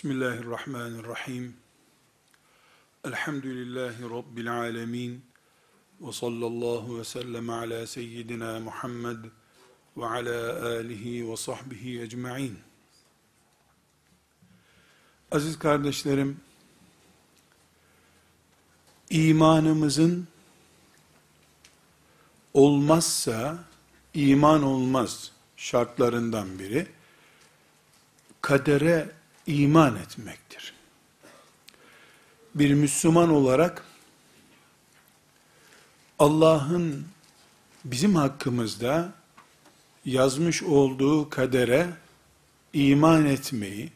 Bismillahirrahmanirrahim. Elhamdülillahi Rabbil alemin. Ve sallallahu ve sellem ala seyyidina Muhammed ve ala alihi ve sahbihi ecma'in. Aziz kardeşlerim, imanımızın olmazsa iman olmaz şartlarından biri kadere iman etmektir. Bir Müslüman olarak Allah'ın bizim hakkımızda yazmış olduğu kadere iman etmeyi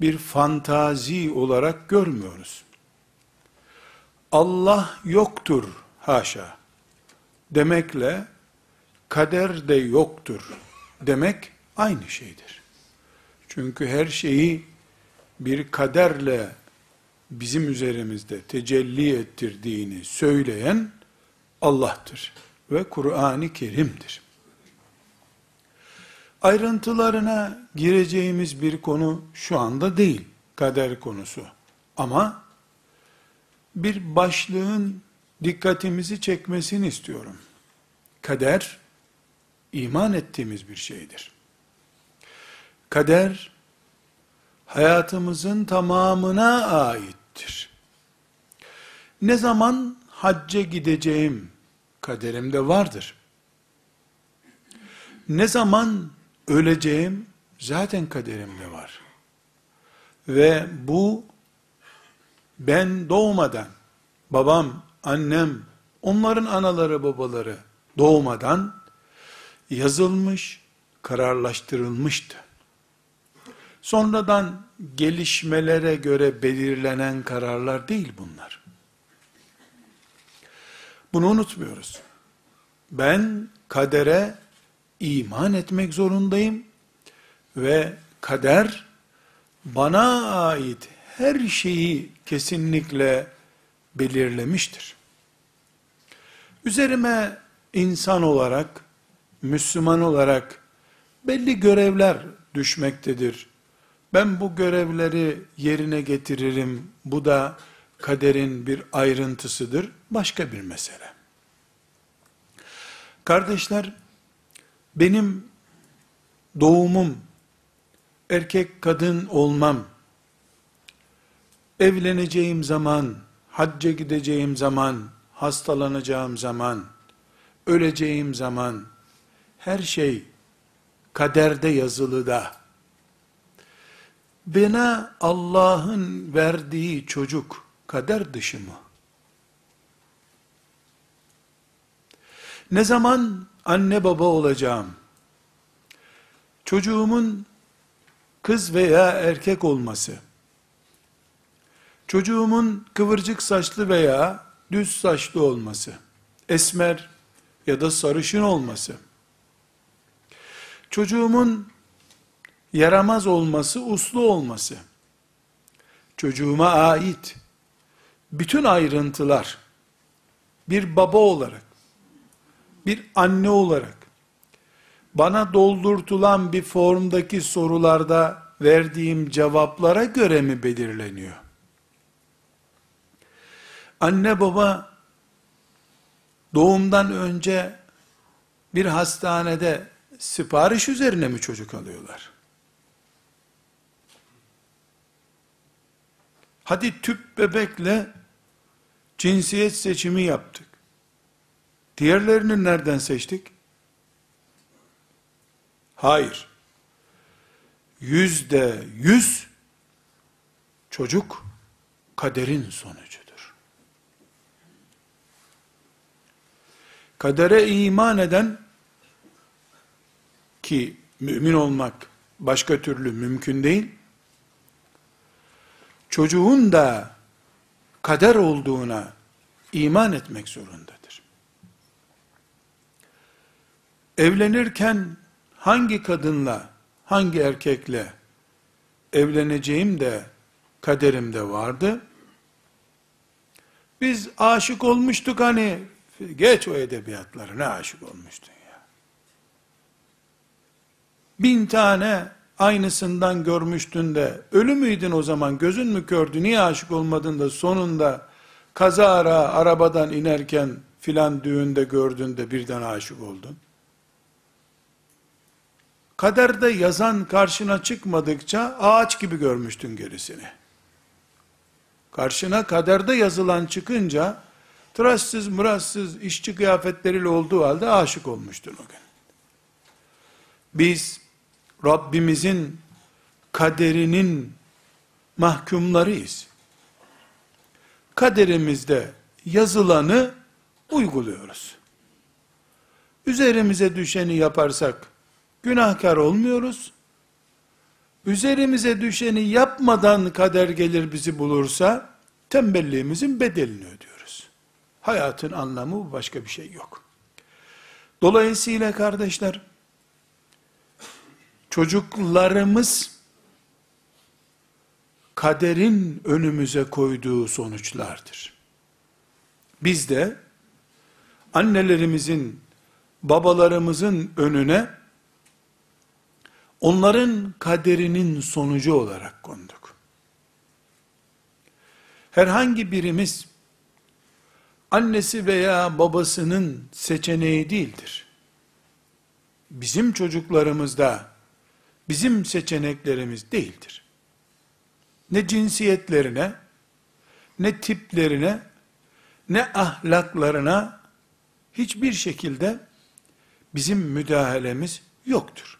bir fantazi olarak görmüyoruz. Allah yoktur haşa demekle kader de yoktur demek aynı şeydir. Çünkü her şeyi bir kaderle bizim üzerimizde tecelli ettirdiğini söyleyen Allah'tır ve Kur'an-ı Kerim'dir. Ayrıntılarına gireceğimiz bir konu şu anda değil, kader konusu. Ama bir başlığın dikkatimizi çekmesini istiyorum. Kader, iman ettiğimiz bir şeydir. Kader, hayatımızın tamamına aittir. Ne zaman hacca gideceğim kaderimde vardır. Ne zaman öleceğim zaten kaderimde var. Ve bu ben doğmadan, babam, annem, onların anaları babaları doğmadan yazılmış, kararlaştırılmıştı. Sonradan gelişmelere göre belirlenen kararlar değil bunlar. Bunu unutmuyoruz. Ben kadere iman etmek zorundayım ve kader bana ait her şeyi kesinlikle belirlemiştir. Üzerime insan olarak, Müslüman olarak belli görevler düşmektedir. Ben bu görevleri yerine getiririm. Bu da kaderin bir ayrıntısıdır. Başka bir mesele. Kardeşler, benim doğumum, erkek kadın olmam, evleneceğim zaman, hacca gideceğim zaman, hastalanacağım zaman, öleceğim zaman, her şey kaderde yazılı da, bana Allah'ın verdiği çocuk kader dışı mı? Ne zaman anne baba olacağım? Çocuğumun kız veya erkek olması, çocuğumun kıvırcık saçlı veya düz saçlı olması, esmer ya da sarışın olması, çocuğumun yaramaz olması, uslu olması, çocuğuma ait bütün ayrıntılar, bir baba olarak, bir anne olarak, bana doldurtulan bir formdaki sorularda verdiğim cevaplara göre mi belirleniyor? Anne baba doğumdan önce bir hastanede sipariş üzerine mi çocuk alıyorlar? Hadi tüp bebekle cinsiyet seçimi yaptık. Diğerlerini nereden seçtik? Hayır. Yüzde yüz çocuk kaderin sonucudur. Kadere iman eden ki mümin olmak başka türlü mümkün değil çocuğun da kader olduğuna iman etmek zorundadır. Evlenirken hangi kadınla, hangi erkekle evleneceğim de kaderimde vardı. Biz aşık olmuştuk hani, geç o edebiyatları, ne aşık olmuştun ya. Bin tane aynısından görmüştün de ölü müydün o zaman gözün mü kördü niye aşık olmadın da sonunda kazara arabadan inerken filan düğünde gördün de birden aşık oldun. Kaderde yazan karşına çıkmadıkça ağaç gibi görmüştün gerisini. Karşına kaderde yazılan çıkınca tıraşsız mıraşsız işçi kıyafetleriyle olduğu halde aşık olmuştun o gün. Biz Rabbimizin kaderinin mahkumlarıyız. Kaderimizde yazılanı uyguluyoruz. Üzerimize düşeni yaparsak günahkar olmuyoruz. Üzerimize düşeni yapmadan kader gelir bizi bulursa tembelliğimizin bedelini ödüyoruz. Hayatın anlamı başka bir şey yok. Dolayısıyla kardeşler çocuklarımız kaderin önümüze koyduğu sonuçlardır. Biz de annelerimizin, babalarımızın önüne onların kaderinin sonucu olarak konduk. Herhangi birimiz annesi veya babasının seçeneği değildir. Bizim çocuklarımızda bizim seçeneklerimiz değildir. Ne cinsiyetlerine, ne tiplerine, ne ahlaklarına hiçbir şekilde bizim müdahalemiz yoktur.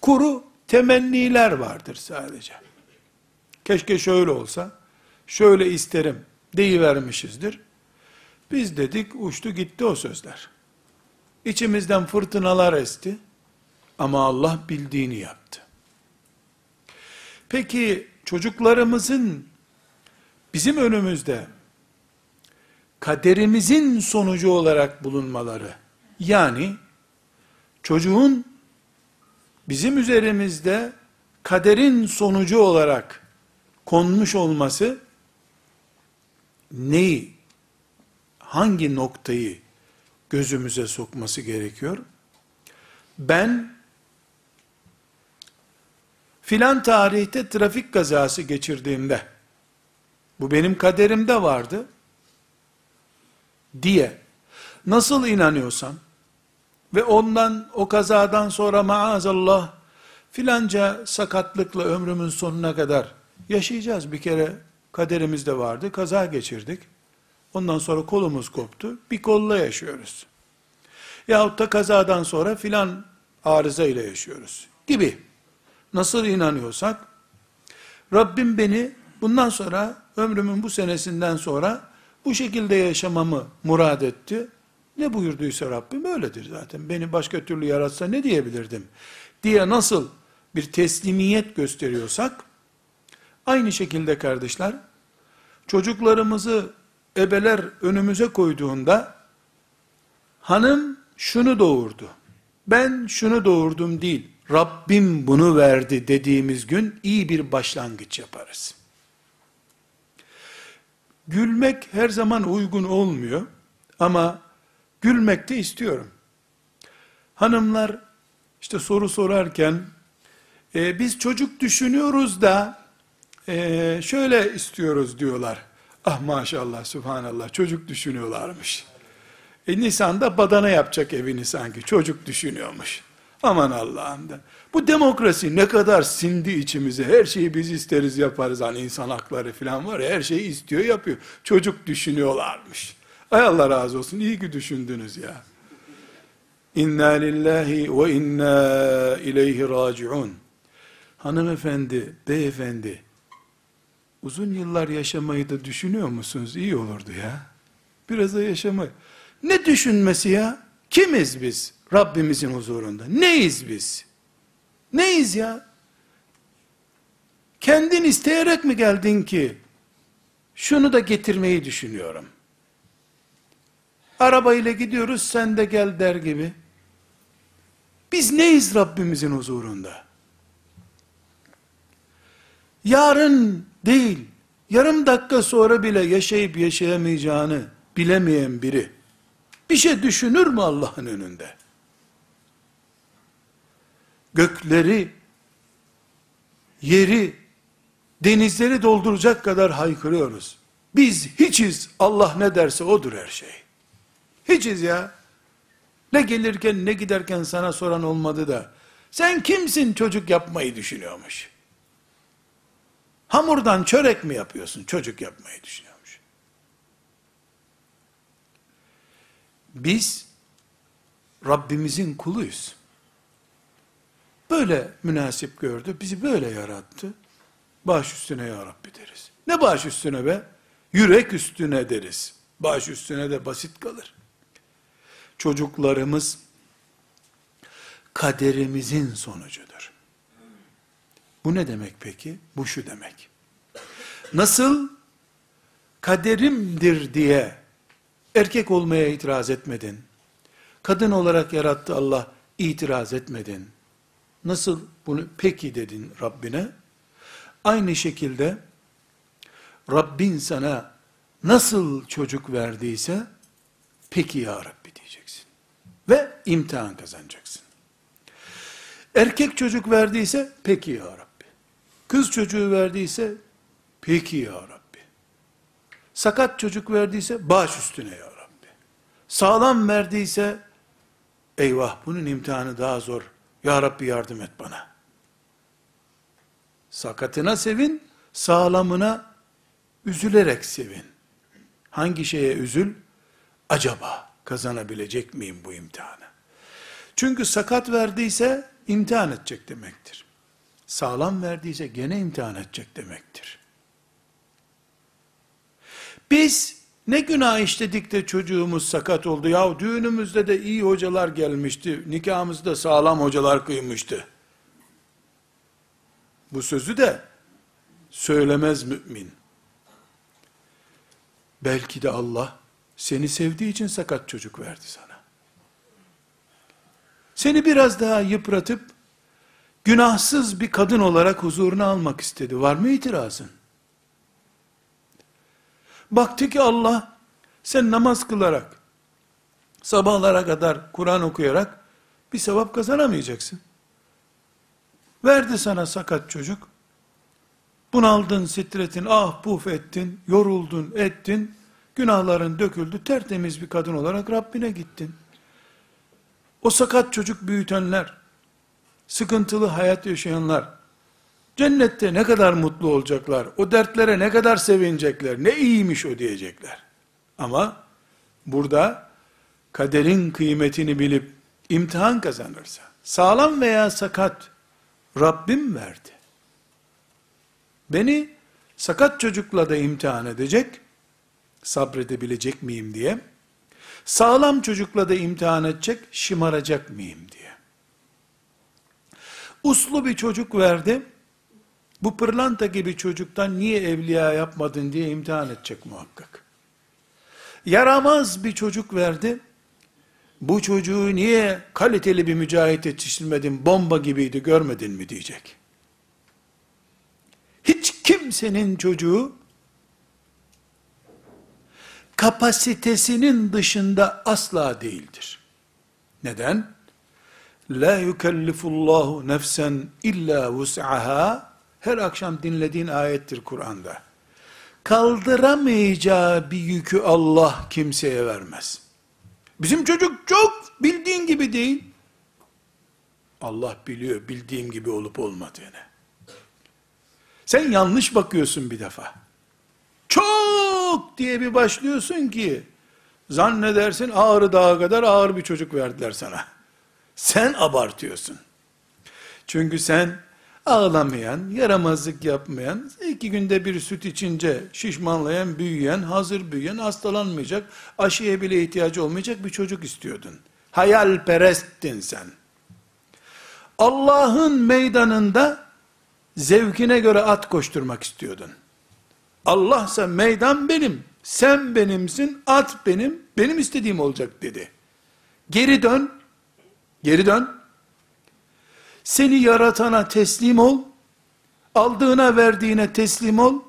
Kuru temenniler vardır sadece. Keşke şöyle olsa, şöyle isterim deyivermişizdir. Biz dedik uçtu gitti o sözler. İçimizden fırtınalar esti. Ama Allah bildiğini yaptı. Peki çocuklarımızın bizim önümüzde kaderimizin sonucu olarak bulunmaları, yani çocuğun bizim üzerimizde kaderin sonucu olarak konmuş olması, neyi, hangi noktayı gözümüze sokması gerekiyor? Ben filan tarihte trafik kazası geçirdiğimde, bu benim kaderimde vardı, diye, nasıl inanıyorsam, ve ondan, o kazadan sonra maazallah, filanca sakatlıkla ömrümün sonuna kadar yaşayacağız. Bir kere kaderimizde vardı, kaza geçirdik. Ondan sonra kolumuz koptu, bir kolla yaşıyoruz. Yahut da kazadan sonra filan arıza ile yaşıyoruz gibi nasıl inanıyorsak, Rabbim beni bundan sonra, ömrümün bu senesinden sonra, bu şekilde yaşamamı murad etti. Ne buyurduysa Rabbim öyledir zaten. Beni başka türlü yaratsa ne diyebilirdim? Diye nasıl bir teslimiyet gösteriyorsak, aynı şekilde kardeşler, çocuklarımızı ebeler önümüze koyduğunda, hanım şunu doğurdu, ben şunu doğurdum değil, Rabbim bunu verdi dediğimiz gün iyi bir başlangıç yaparız. Gülmek her zaman uygun olmuyor ama gülmek de istiyorum. Hanımlar işte soru sorarken e, biz çocuk düşünüyoruz da e, şöyle istiyoruz diyorlar. Ah maşallah subhanallah çocuk düşünüyorlarmış. E, Nisan'da badana yapacak evini sanki çocuk düşünüyormuş. Aman Allah'ım Bu demokrasi ne kadar sindi içimize. Her şeyi biz isteriz yaparız. Hani insan hakları falan var ya her şeyi istiyor yapıyor. Çocuk düşünüyorlarmış. Ay Allah razı olsun iyi ki düşündünüz ya. İnna lillahi ve inna ileyhi raciun. Hanımefendi, beyefendi, uzun yıllar yaşamayı da düşünüyor musunuz? İyi olurdu ya. Biraz da yaşamayı. Ne düşünmesi ya? Kimiz biz? Rabbimizin huzurunda. Neyiz biz? Neyiz ya? Kendin isteyerek mi geldin ki? Şunu da getirmeyi düşünüyorum. Arabayla gidiyoruz sen de gel der gibi. Biz neyiz Rabbimizin huzurunda? Yarın değil, yarım dakika sonra bile yaşayıp yaşayamayacağını bilemeyen biri, bir şey düşünür mü Allah'ın önünde? Gökleri yeri, denizleri dolduracak kadar haykırıyoruz. Biz hiçiz, Allah ne derse odur her şey. Hiçiz ya. Ne gelirken ne giderken sana soran olmadı da, sen kimsin çocuk yapmayı düşünüyormuş. Hamurdan çörek mi yapıyorsun çocuk yapmayı düşünüyormuş. Biz Rabbimizin kuluyuz. Böyle münasip gördü, bizi böyle yarattı. Baş üstüne ya Rabbi deriz. Ne baş üstüne be? Yürek üstüne deriz. Baş üstüne de basit kalır. Çocuklarımız kaderimizin sonucudur. Bu ne demek peki? Bu şu demek. Nasıl kaderimdir diye erkek olmaya itiraz etmedin. Kadın olarak yarattı Allah, itiraz etmedin. Nasıl bunu peki dedin Rabbine? Aynı şekilde Rabbin sana nasıl çocuk verdiyse peki ya Rabbi diyeceksin. Ve imtihan kazanacaksın. Erkek çocuk verdiyse peki ya Rabbi. Kız çocuğu verdiyse peki ya Rabbi. Sakat çocuk verdiyse baş üstüne ya Rabbi. Sağlam verdiyse eyvah bunun imtihanı daha zor. Ya Rabbi yardım et bana. Sakatına sevin, sağlamına üzülerek sevin. Hangi şeye üzül? Acaba kazanabilecek miyim bu imtihanı? Çünkü sakat verdiyse imtihan edecek demektir. Sağlam verdiyse gene imtihan edecek demektir. Biz ne günah işledik de çocuğumuz sakat oldu. Ya düğünümüzde de iyi hocalar gelmişti. Nikahımızda sağlam hocalar kıymıştı. Bu sözü de söylemez mümin. Belki de Allah seni sevdiği için sakat çocuk verdi sana. Seni biraz daha yıpratıp günahsız bir kadın olarak huzuruna almak istedi. Var mı itirazın? Baktı ki Allah sen namaz kılarak sabahlara kadar Kur'an okuyarak bir sevap kazanamayacaksın. Verdi sana sakat çocuk. Bunaldın, stretin, ah puf ettin, yoruldun, ettin. Günahların döküldü, tertemiz bir kadın olarak Rabbine gittin. O sakat çocuk büyütenler, sıkıntılı hayat yaşayanlar, cennette ne kadar mutlu olacaklar, o dertlere ne kadar sevinecekler, ne iyiymiş o diyecekler. Ama burada kaderin kıymetini bilip imtihan kazanırsa, sağlam veya sakat Rabbim verdi. Beni sakat çocukla da imtihan edecek, sabredebilecek miyim diye, sağlam çocukla da imtihan edecek, şımaracak mıyım diye. Uslu bir çocuk verdi, bu pırlanta gibi çocuktan niye evliya yapmadın diye imtihan edecek muhakkak. Yaramaz bir çocuk verdi, bu çocuğu niye kaliteli bir mücahit yetiştirmedin, bomba gibiydi görmedin mi diyecek. Hiç kimsenin çocuğu kapasitesinin dışında asla değildir. Neden? La yukellifullahu nefsen illa vus'aha her akşam dinlediğin ayettir Kur'an'da. Kaldıramayacağı bir yükü Allah kimseye vermez. Bizim çocuk çok bildiğin gibi değil. Allah biliyor bildiğim gibi olup olmadığını. Sen yanlış bakıyorsun bir defa. Çok diye bir başlıyorsun ki zannedersin Ağrı Dağı kadar ağır bir çocuk verdiler sana. Sen abartıyorsun. Çünkü sen ağlamayan, yaramazlık yapmayan, iki günde bir süt içince şişmanlayan, büyüyen, hazır büyüyen, hastalanmayacak, aşıya bile ihtiyacı olmayacak bir çocuk istiyordun. Hayalperesttin sen. Allah'ın meydanında zevkine göre at koşturmak istiyordun. Allahsa meydan benim, sen benimsin, at benim, benim istediğim olacak dedi. Geri dön, geri dön, seni yaratana teslim ol, aldığına verdiğine teslim ol,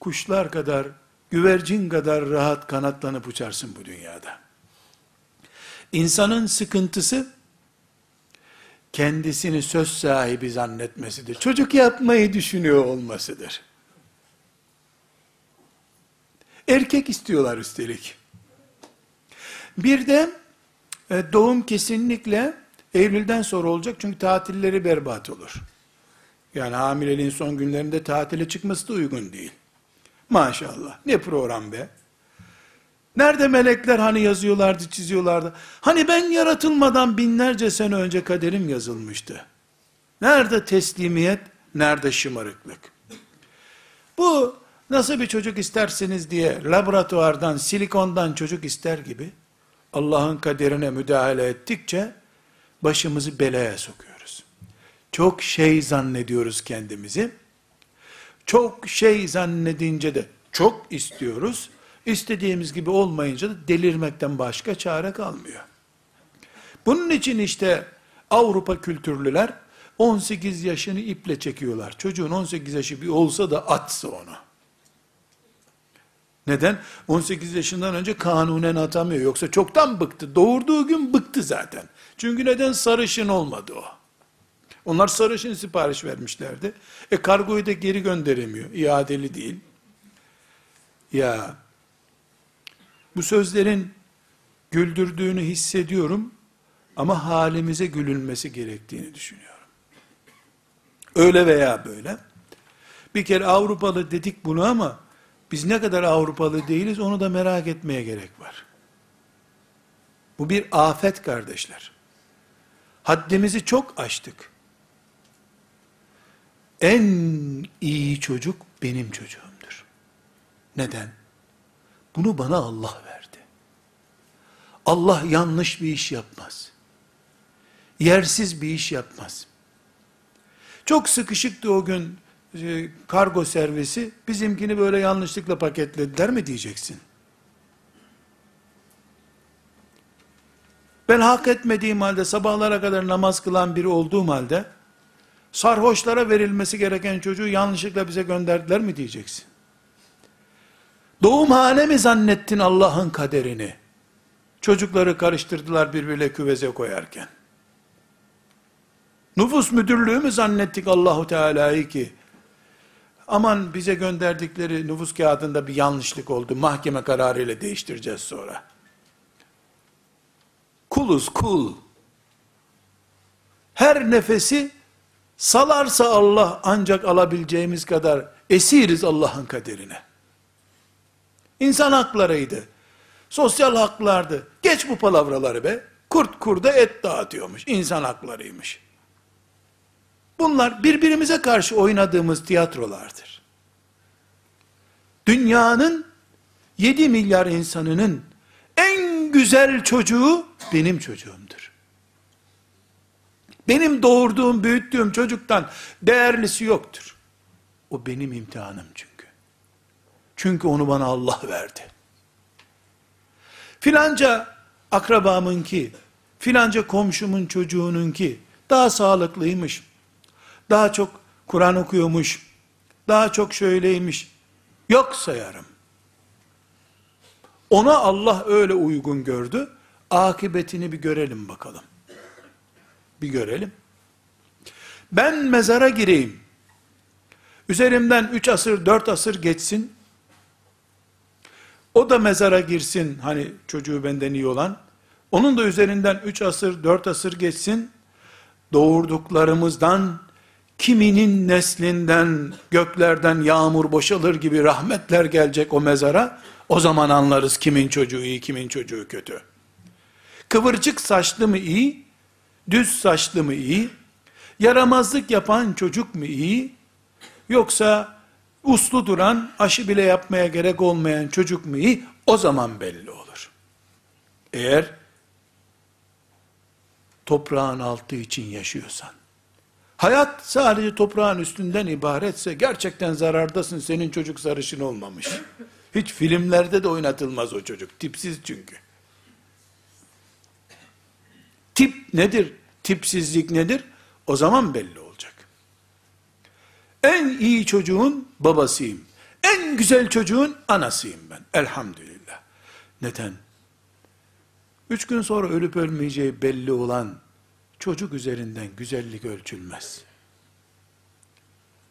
kuşlar kadar, güvercin kadar rahat kanatlanıp uçarsın bu dünyada. İnsanın sıkıntısı, kendisini söz sahibi zannetmesidir. Çocuk yapmayı düşünüyor olmasıdır. Erkek istiyorlar üstelik. Bir de e, doğum kesinlikle Eylül'den sonra olacak çünkü tatilleri berbat olur. Yani hamileliğin son günlerinde tatile çıkması da uygun değil. Maşallah. Ne program be. Nerede melekler hani yazıyorlardı, çiziyorlardı. Hani ben yaratılmadan binlerce sene önce kaderim yazılmıştı. Nerede teslimiyet, nerede şımarıklık? Bu nasıl bir çocuk istersiniz diye laboratuvardan, silikondan çocuk ister gibi Allah'ın kaderine müdahale ettikçe başımızı belaya sokuyoruz. Çok şey zannediyoruz kendimizi. Çok şey zannedince de çok istiyoruz. İstediğimiz gibi olmayınca da delirmekten başka çare kalmıyor. Bunun için işte Avrupa kültürlüler 18 yaşını iple çekiyorlar. Çocuğun 18 yaşı bir olsa da atsa onu. Neden? 18 yaşından önce kanunen atamıyor. Yoksa çoktan bıktı. Doğurduğu gün bıktı zaten. Çünkü neden? Sarışın olmadı o. Onlar sarışın sipariş vermişlerdi. E kargoyu da geri gönderemiyor. İadeli değil. Ya bu sözlerin güldürdüğünü hissediyorum ama halimize gülünmesi gerektiğini düşünüyorum. Öyle veya böyle. Bir kere Avrupalı dedik bunu ama biz ne kadar Avrupalı değiliz onu da merak etmeye gerek var. Bu bir afet kardeşler. Haddimizi çok aştık. En iyi çocuk benim çocuğumdur. Neden? Bunu bana Allah verdi. Allah yanlış bir iş yapmaz. Yersiz bir iş yapmaz. Çok sıkışıktı o gün e, kargo servisi, bizimkini böyle yanlışlıkla paketlediler mi diyeceksin. Ben hak etmediğim halde, sabahlara kadar namaz kılan biri olduğum halde, sarhoşlara verilmesi gereken çocuğu yanlışlıkla bize gönderdiler mi diyeceksin. Doğumhane mi zannettin Allah'ın kaderini? Çocukları karıştırdılar birbirle küveze koyarken. Nüfus müdürlüğü mü zannettik Allahu Teala'yı ki? Aman bize gönderdikleri nüfus kağıdında bir yanlışlık oldu. Mahkeme kararıyla değiştireceğiz sonra. Kuluz kul. Her nefesi salarsa Allah ancak alabileceğimiz kadar esiriz Allah'ın kaderine. İnsan haklarıydı. Sosyal haklardı. Geç bu palavraları be. Kurt kurda et dağıtıyormuş. İnsan haklarıymış. Bunlar birbirimize karşı oynadığımız tiyatrolardır. Dünyanın 7 milyar insanının en güzel çocuğu benim çocuğumdur. Benim doğurduğum, büyüttüğüm çocuktan değerlisi yoktur. O benim imtihanım çünkü. Çünkü onu bana Allah verdi. Filanca akrabamın ki, filanca komşumun çocuğunun ki daha sağlıklıymış, daha çok Kur'an okuyormuş, daha çok şöyleymiş, yok sayarım. Ona Allah öyle uygun gördü, akıbetini bir görelim bakalım. Bir görelim. Ben mezara gireyim, üzerimden üç asır, dört asır geçsin, o da mezara girsin, hani çocuğu benden iyi olan, onun da üzerinden üç asır, dört asır geçsin, doğurduklarımızdan, kiminin neslinden, göklerden yağmur boşalır gibi rahmetler gelecek o mezara, o zaman anlarız kimin çocuğu iyi, kimin çocuğu kötü. Kıvırcık saçlı mı iyi, düz saçlı mı iyi, yaramazlık yapan çocuk mu iyi, yoksa uslu duran, aşı bile yapmaya gerek olmayan çocuk mu iyi, o zaman belli olur. Eğer toprağın altı için yaşıyorsan, hayat sadece toprağın üstünden ibaretse, gerçekten zarardasın, senin çocuk sarışın olmamış. Hiç filmlerde de oynatılmaz o çocuk, tipsiz çünkü. Tip nedir? Tipsizlik nedir? O zaman belli olacak. En iyi çocuğun babasıyım. En güzel çocuğun anasıyım ben. Elhamdülillah. Neden? Üç gün sonra ölüp ölmeyeceği belli olan çocuk üzerinden güzellik ölçülmez.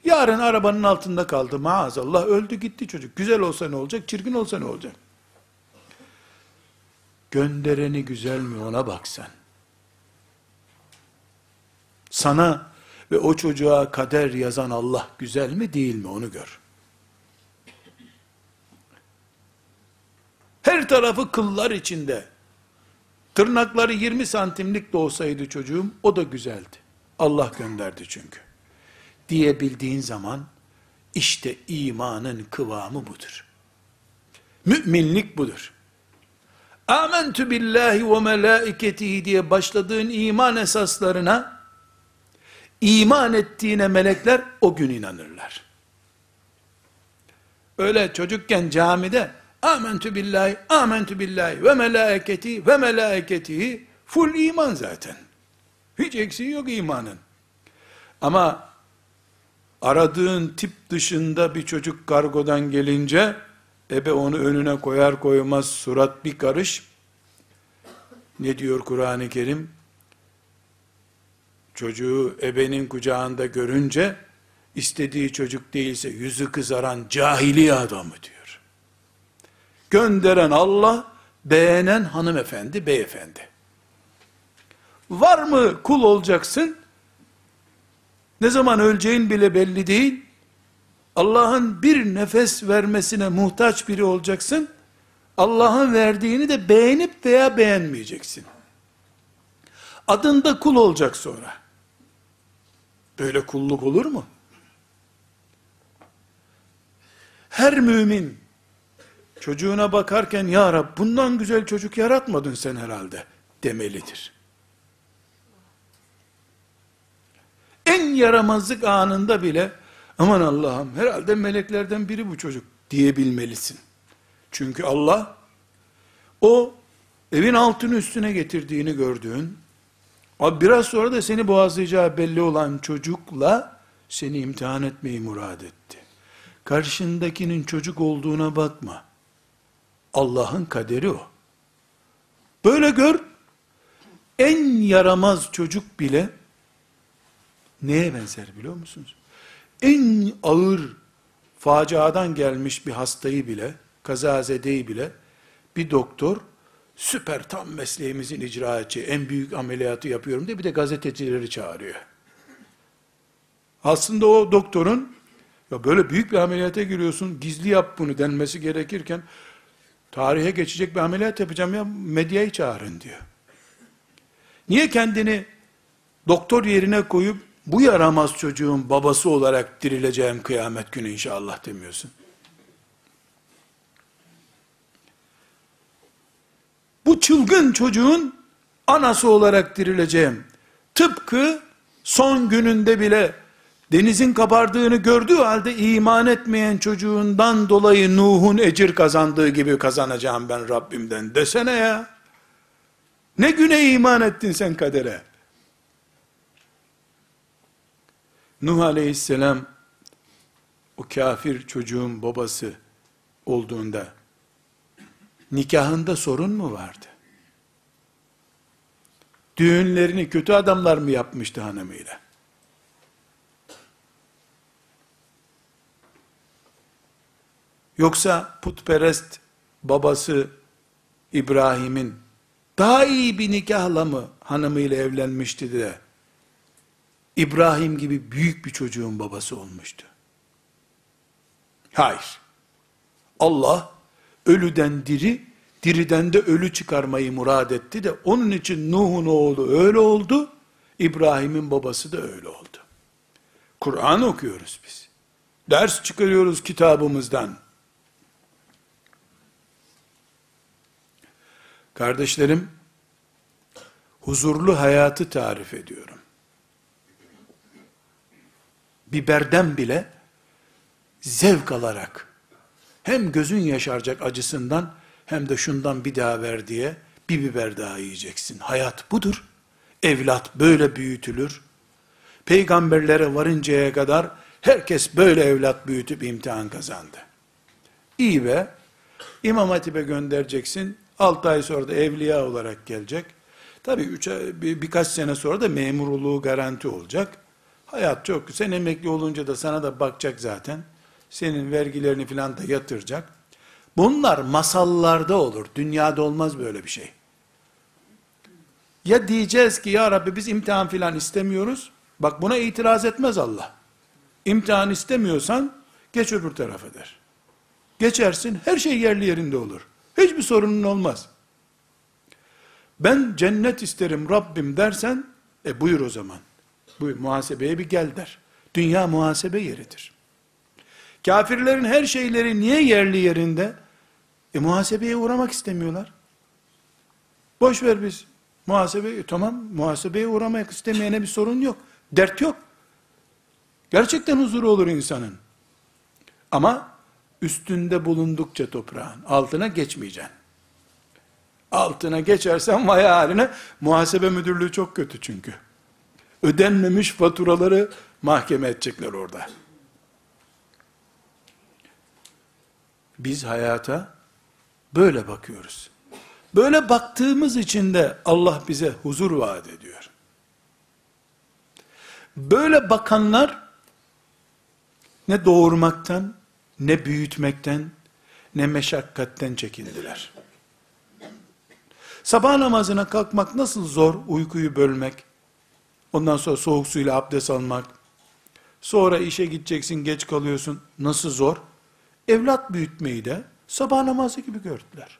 Yarın arabanın altında kaldı maazallah öldü gitti çocuk. Güzel olsa ne olacak, çirkin olsa ne olacak? Göndereni güzel mi ona bak sen. Sana ve o çocuğa kader yazan Allah güzel mi değil mi onu gör. Her tarafı kıllar içinde. Tırnakları 20 santimlik de olsaydı çocuğum o da güzeldi. Allah gönderdi çünkü. Diyebildiğin zaman işte imanın kıvamı budur. Müminlik budur. Amentu billahi ve melaiketihi diye başladığın iman esaslarına iman ettiğine melekler o gün inanırlar. Öyle çocukken camide Amentü billahi, amentü billahi ve melaiketi ve melaiketihi full iman zaten. Hiç eksiği yok imanın. Ama aradığın tip dışında bir çocuk kargodan gelince ebe onu önüne koyar koymaz surat bir karış. Ne diyor Kur'an-ı Kerim? Çocuğu ebenin kucağında görünce istediği çocuk değilse yüzü kızaran cahili adamı diyor. Gönderen Allah, beğenen hanımefendi, beyefendi. Var mı kul olacaksın? Ne zaman öleceğin bile belli değil. Allah'ın bir nefes vermesine muhtaç biri olacaksın. Allah'ın verdiğini de beğenip veya beğenmeyeceksin. Adında kul olacak sonra. Böyle kulluk olur mu? Her mümin çocuğuna bakarken ya Rab bundan güzel çocuk yaratmadın sen herhalde demelidir. En yaramazlık anında bile aman Allah'ım herhalde meleklerden biri bu çocuk diyebilmelisin. Çünkü Allah o evin altını üstüne getirdiğini gördüğün biraz sonra da seni boğazlayacağı belli olan çocukla seni imtihan etmeyi murad etti. Karşındakinin çocuk olduğuna bakma. Allah'ın kaderi o. Böyle gör, en yaramaz çocuk bile neye benzer biliyor musunuz? En ağır faciadan gelmiş bir hastayı bile, kazazedeyi bile bir doktor süper tam mesleğimizin icraatçı, en büyük ameliyatı yapıyorum diye bir de gazetecileri çağırıyor. Aslında o doktorun ya böyle büyük bir ameliyata giriyorsun, gizli yap bunu denmesi gerekirken Tarihe geçecek bir ameliyat yapacağım ya medyayı çağırın diyor. Niye kendini doktor yerine koyup bu yaramaz çocuğun babası olarak dirileceğim kıyamet günü inşallah demiyorsun? Bu çılgın çocuğun anası olarak dirileceğim. Tıpkı son gününde bile denizin kabardığını gördüğü halde iman etmeyen çocuğundan dolayı Nuh'un ecir kazandığı gibi kazanacağım ben Rabbimden desene ya. Ne güne iman ettin sen kadere? Nuh aleyhisselam o kafir çocuğun babası olduğunda nikahında sorun mu vardı? Düğünlerini kötü adamlar mı yapmıştı hanımıyla? Yoksa putperest babası İbrahim'in daha iyi bir nikahla mı hanımıyla evlenmişti de İbrahim gibi büyük bir çocuğun babası olmuştu? Hayır. Allah ölüden diri, diriden de ölü çıkarmayı murad etti de onun için Nuh'un oğlu öyle oldu, İbrahim'in babası da öyle oldu. Kur'an okuyoruz biz. Ders çıkarıyoruz kitabımızdan. Kardeşlerim, huzurlu hayatı tarif ediyorum. Biberden bile zevk alarak, hem gözün yaşaracak acısından, hem de şundan bir daha ver diye, bir biber daha yiyeceksin. Hayat budur. Evlat böyle büyütülür. Peygamberlere varıncaya kadar, herkes böyle evlat büyütüp imtihan kazandı. İyi be, İmam Hatip'e göndereceksin, 6 ay sonra da evliya olarak gelecek. Tabii üç, bir, birkaç sene sonra da memurluğu garanti olacak. Hayat çok. Sen emekli olunca da sana da bakacak zaten. Senin vergilerini falan da yatıracak. Bunlar masallarda olur. Dünyada olmaz böyle bir şey. Ya diyeceğiz ki ya Rabbi biz imtihan filan istemiyoruz. Bak buna itiraz etmez Allah. İmtihan istemiyorsan geç öbür tarafa der. Geçersin her şey yerli yerinde olur. Hiçbir sorunun olmaz. Ben cennet isterim Rabbim dersen e buyur o zaman. Buyur muhasebeye bir gel der. Dünya muhasebe yeridir. Kafirlerin her şeyleri niye yerli yerinde? E muhasebeye uğramak istemiyorlar. Boş ver biz. Muhasebe, tamam muhasebeye uğramak istemeyene bir sorun yok. Dert yok. Gerçekten huzuru olur insanın. Ama üstünde bulundukça toprağın altına geçmeyeceksin. Altına geçersen vay haline muhasebe müdürlüğü çok kötü çünkü. Ödenmemiş faturaları mahkeme edecekler orada. Biz hayata böyle bakıyoruz. Böyle baktığımız için de Allah bize huzur vaat ediyor. Böyle bakanlar ne doğurmaktan, ne büyütmekten, ne meşakkatten çekindiler. Sabah namazına kalkmak nasıl zor, uykuyu bölmek, ondan sonra soğuk suyla abdest almak, sonra işe gideceksin, geç kalıyorsun, nasıl zor? Evlat büyütmeyi de sabah namazı gibi gördüler.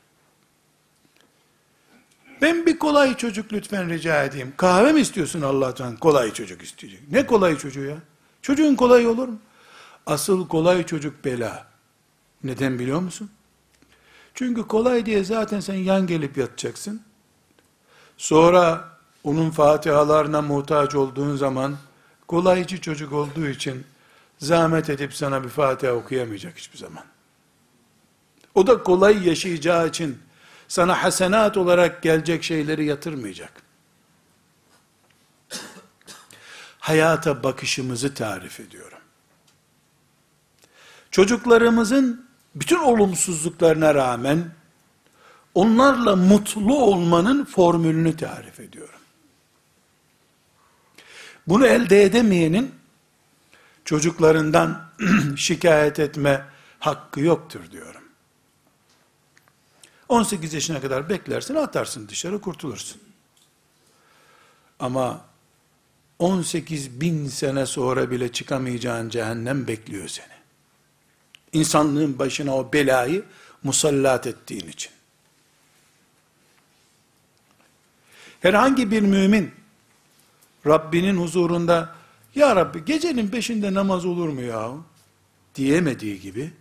Ben bir kolay çocuk lütfen rica edeyim. Kahve mi istiyorsun Allah'tan? Kolay çocuk isteyecek. Ne kolay çocuğu ya? Çocuğun kolay olur mu? Asıl kolay çocuk bela. Neden biliyor musun? Çünkü kolay diye zaten sen yan gelip yatacaksın. Sonra onun fatihalarına muhtaç olduğun zaman kolaycı çocuk olduğu için zahmet edip sana bir fatiha okuyamayacak hiçbir zaman. O da kolay yaşayacağı için sana hasenat olarak gelecek şeyleri yatırmayacak. Hayata bakışımızı tarif ediyorum. Çocuklarımızın bütün olumsuzluklarına rağmen onlarla mutlu olmanın formülünü tarif ediyorum. Bunu elde edemeyenin çocuklarından şikayet etme hakkı yoktur diyorum. 18 yaşına kadar beklersin, atarsın dışarı, kurtulursun. Ama 18 bin sene sonra bile çıkamayacağın cehennem bekliyor seni. İnsanlığın başına o belayı musallat ettiğin için. Herhangi bir mümin, Rabbinin huzurunda, Ya Rabbi gecenin beşinde namaz olur mu ya? Diyemediği gibi,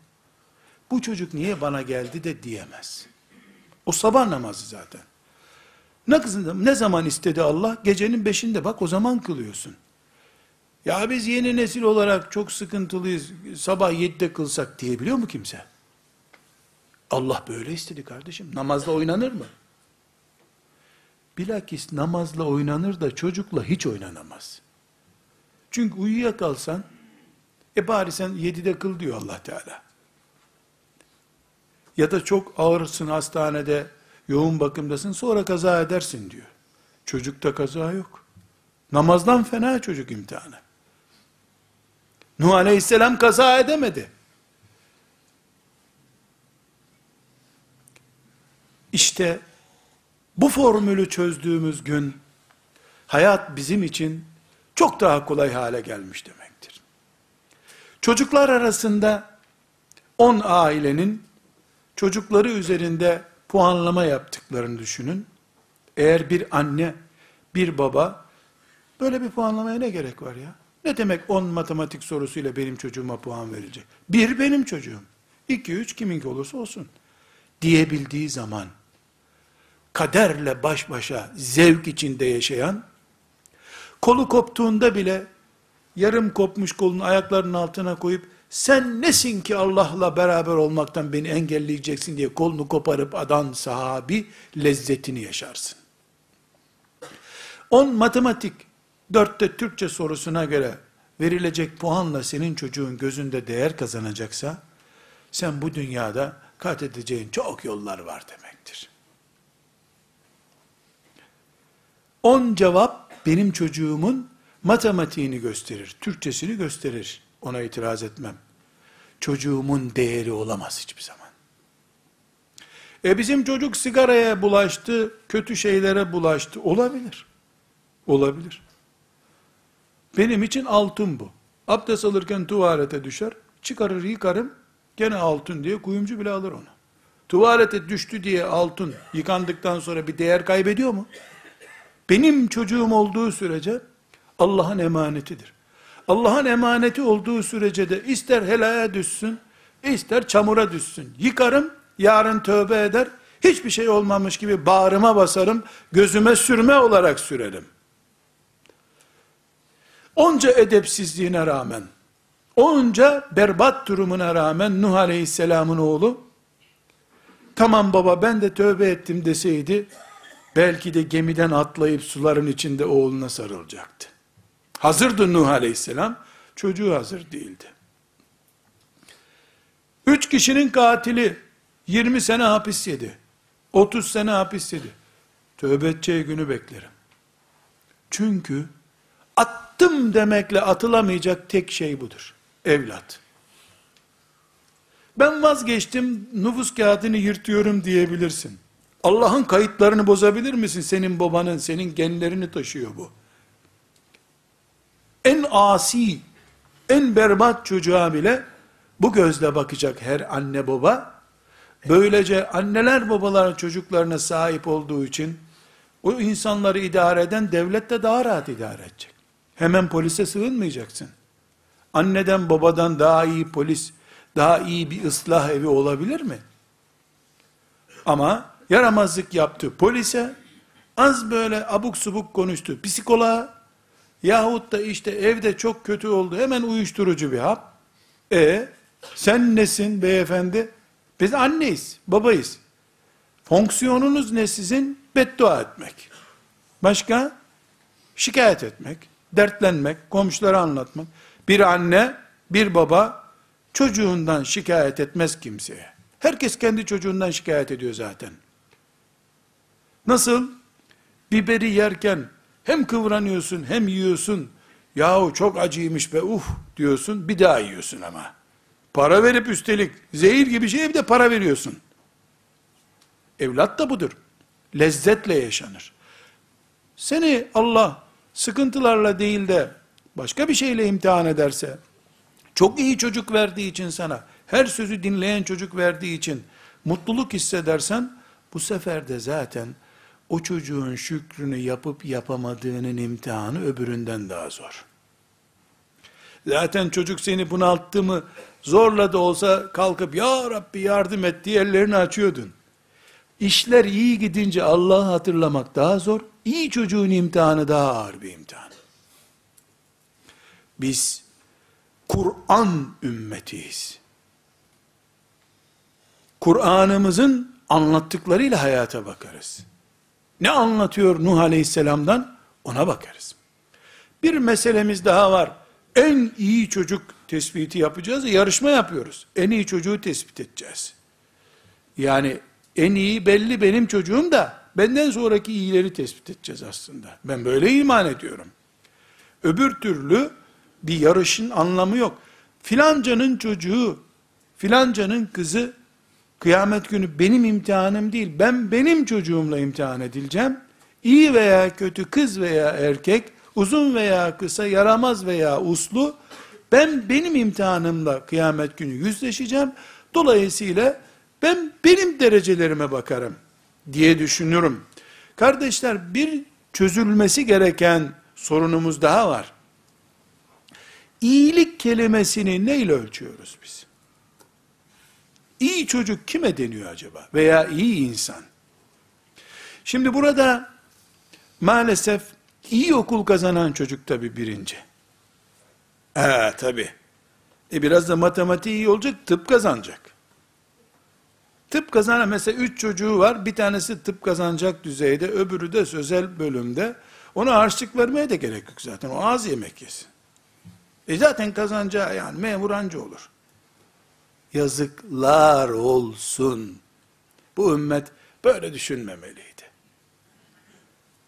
bu çocuk niye bana geldi de diyemez. O sabah namazı zaten. Ne, kızım, ne zaman istedi Allah? Gecenin beşinde bak o zaman kılıyorsun. Ya biz yeni nesil olarak çok sıkıntılıyız. Sabah yedide kılsak diyebiliyor mu kimse? Allah böyle istedi kardeşim. Namazla oynanır mı? Bilakis namazla oynanır da çocukla hiç oynanamaz. Çünkü uyuyakalsan, e bari sen yedide kıl diyor allah Teala. Ya da çok ağırsın hastanede, yoğun bakımdasın, sonra kaza edersin diyor. Çocukta kaza yok. Namazdan fena çocuk imtihanı. Nuh aleyhisselam kaza edemedi. İşte bu formülü çözdüğümüz gün hayat bizim için çok daha kolay hale gelmiş demektir. Çocuklar arasında 10 ailenin çocukları üzerinde puanlama yaptıklarını düşünün. Eğer bir anne, bir baba böyle bir puanlamaya ne gerek var ya? Ne demek 10 matematik sorusuyla benim çocuğuma puan verilecek? Bir benim çocuğum. 2 3 kiminki olursa olsun. Diyebildiği zaman kaderle baş başa zevk içinde yaşayan kolu koptuğunda bile yarım kopmuş kolunu ayaklarının altına koyup sen nesin ki Allah'la beraber olmaktan beni engelleyeceksin diye kolunu koparıp adan sahabi lezzetini yaşarsın. 10 matematik, 4'te Türkçe sorusuna göre verilecek puanla senin çocuğun gözünde değer kazanacaksa, sen bu dünyada kat edeceğin çok yollar var demektir. On cevap benim çocuğumun matematiğini gösterir, Türkçesini gösterir. Ona itiraz etmem. Çocuğumun değeri olamaz hiçbir zaman. E bizim çocuk sigaraya bulaştı, kötü şeylere bulaştı. Olabilir. Olabilir. Benim için altın bu. Abdest alırken tuvalete düşer, çıkarır yıkarım, gene altın diye kuyumcu bile alır onu. Tuvalete düştü diye altın yıkandıktan sonra bir değer kaybediyor mu? Benim çocuğum olduğu sürece Allah'ın emanetidir. Allah'ın emaneti olduğu sürece de ister helaya düşsün, ister çamura düşsün. Yıkarım, yarın tövbe eder, hiçbir şey olmamış gibi bağrıma basarım, gözüme sürme olarak sürerim. Onca edepsizliğine rağmen, onca berbat durumuna rağmen Nuh Aleyhisselam'ın oğlu, tamam baba ben de tövbe ettim deseydi, belki de gemiden atlayıp suların içinde oğluna sarılacaktı. Hazırdı Nuh Aleyhisselam, çocuğu hazır değildi. Üç kişinin katili 20 sene hapis yedi. 30 sene hapis yedi. Tövbe edeceği günü beklerim. Çünkü attım demekle atılamayacak tek şey budur. Evlat. Ben vazgeçtim, nüfus kağıdını yırtıyorum diyebilirsin. Allah'ın kayıtlarını bozabilir misin? Senin babanın, senin genlerini taşıyor bu. En asi, en berbat çocuğa bile bu gözle bakacak her anne baba. Böylece anneler babalar çocuklarına sahip olduğu için o insanları idare eden devlet de daha rahat idare edecek. Hemen polise sığınmayacaksın. Anneden babadan daha iyi polis, daha iyi bir ıslah evi olabilir mi? Ama yaramazlık yaptı polise, az böyle abuk subuk konuştu psikoloğa, yahut da işte evde çok kötü oldu, hemen uyuşturucu bir hap. E sen nesin beyefendi? Biz anneyiz, babayız. Fonksiyonunuz ne sizin? Beddua etmek. Başka? Şikayet etmek, dertlenmek, komşulara anlatmak. Bir anne, bir baba çocuğundan şikayet etmez kimseye. Herkes kendi çocuğundan şikayet ediyor zaten. Nasıl? Biberi yerken hem kıvranıyorsun hem yiyorsun. Yahu çok acıymış be uh diyorsun bir daha yiyorsun ama. Para verip üstelik zehir gibi şeye bir de para veriyorsun. Evlat da budur. Lezzetle yaşanır. Seni Allah sıkıntılarla değil de başka bir şeyle imtihan ederse, çok iyi çocuk verdiği için sana, her sözü dinleyen çocuk verdiği için mutluluk hissedersen, bu sefer de zaten o çocuğun şükrünü yapıp yapamadığının imtihanı öbüründen daha zor. Zaten çocuk seni bunalttı mı, zorla da olsa kalkıp, Ya Rabbi yardım et diye ellerini açıyordun. İşler iyi gidince Allah'ı hatırlamak daha zor, iyi çocuğun imtihanı daha ağır bir imtihan. Biz, Kur'an ümmetiyiz. Kur'an'ımızın anlattıklarıyla hayata bakarız. Ne anlatıyor Nuh Aleyhisselam'dan? Ona bakarız. Bir meselemiz daha var. En iyi çocuk tespiti yapacağız. Yarışma yapıyoruz. En iyi çocuğu tespit edeceğiz. Yani en iyi belli benim çocuğum da benden sonraki iyileri tespit edeceğiz aslında. Ben böyle iman ediyorum. Öbür türlü bir yarışın anlamı yok. Filancanın çocuğu, filancanın kızı kıyamet günü benim imtihanım değil. Ben benim çocuğumla imtihan edileceğim. İyi veya kötü kız veya erkek, uzun veya kısa, yaramaz veya uslu, ben benim imtihanımla kıyamet günü yüzleşeceğim. Dolayısıyla ben benim derecelerime bakarım diye düşünürüm. Kardeşler bir çözülmesi gereken sorunumuz daha var. İyilik kelimesini neyle ölçüyoruz biz? İyi çocuk kime deniyor acaba? Veya iyi insan. Şimdi burada maalesef iyi okul kazanan çocuk tabi birinci. Ee tabi. E biraz da matematiği iyi olacak, tıp kazanacak. Tıp kazanan mesela üç çocuğu var, bir tanesi tıp kazanacak düzeyde, öbürü de sözel bölümde. Ona harçlık vermeye de gerek yok zaten, o az yemek yesin. E zaten kazanacağı yani memur anca olur. Yazıklar olsun. Bu ümmet böyle düşünmemeliydi.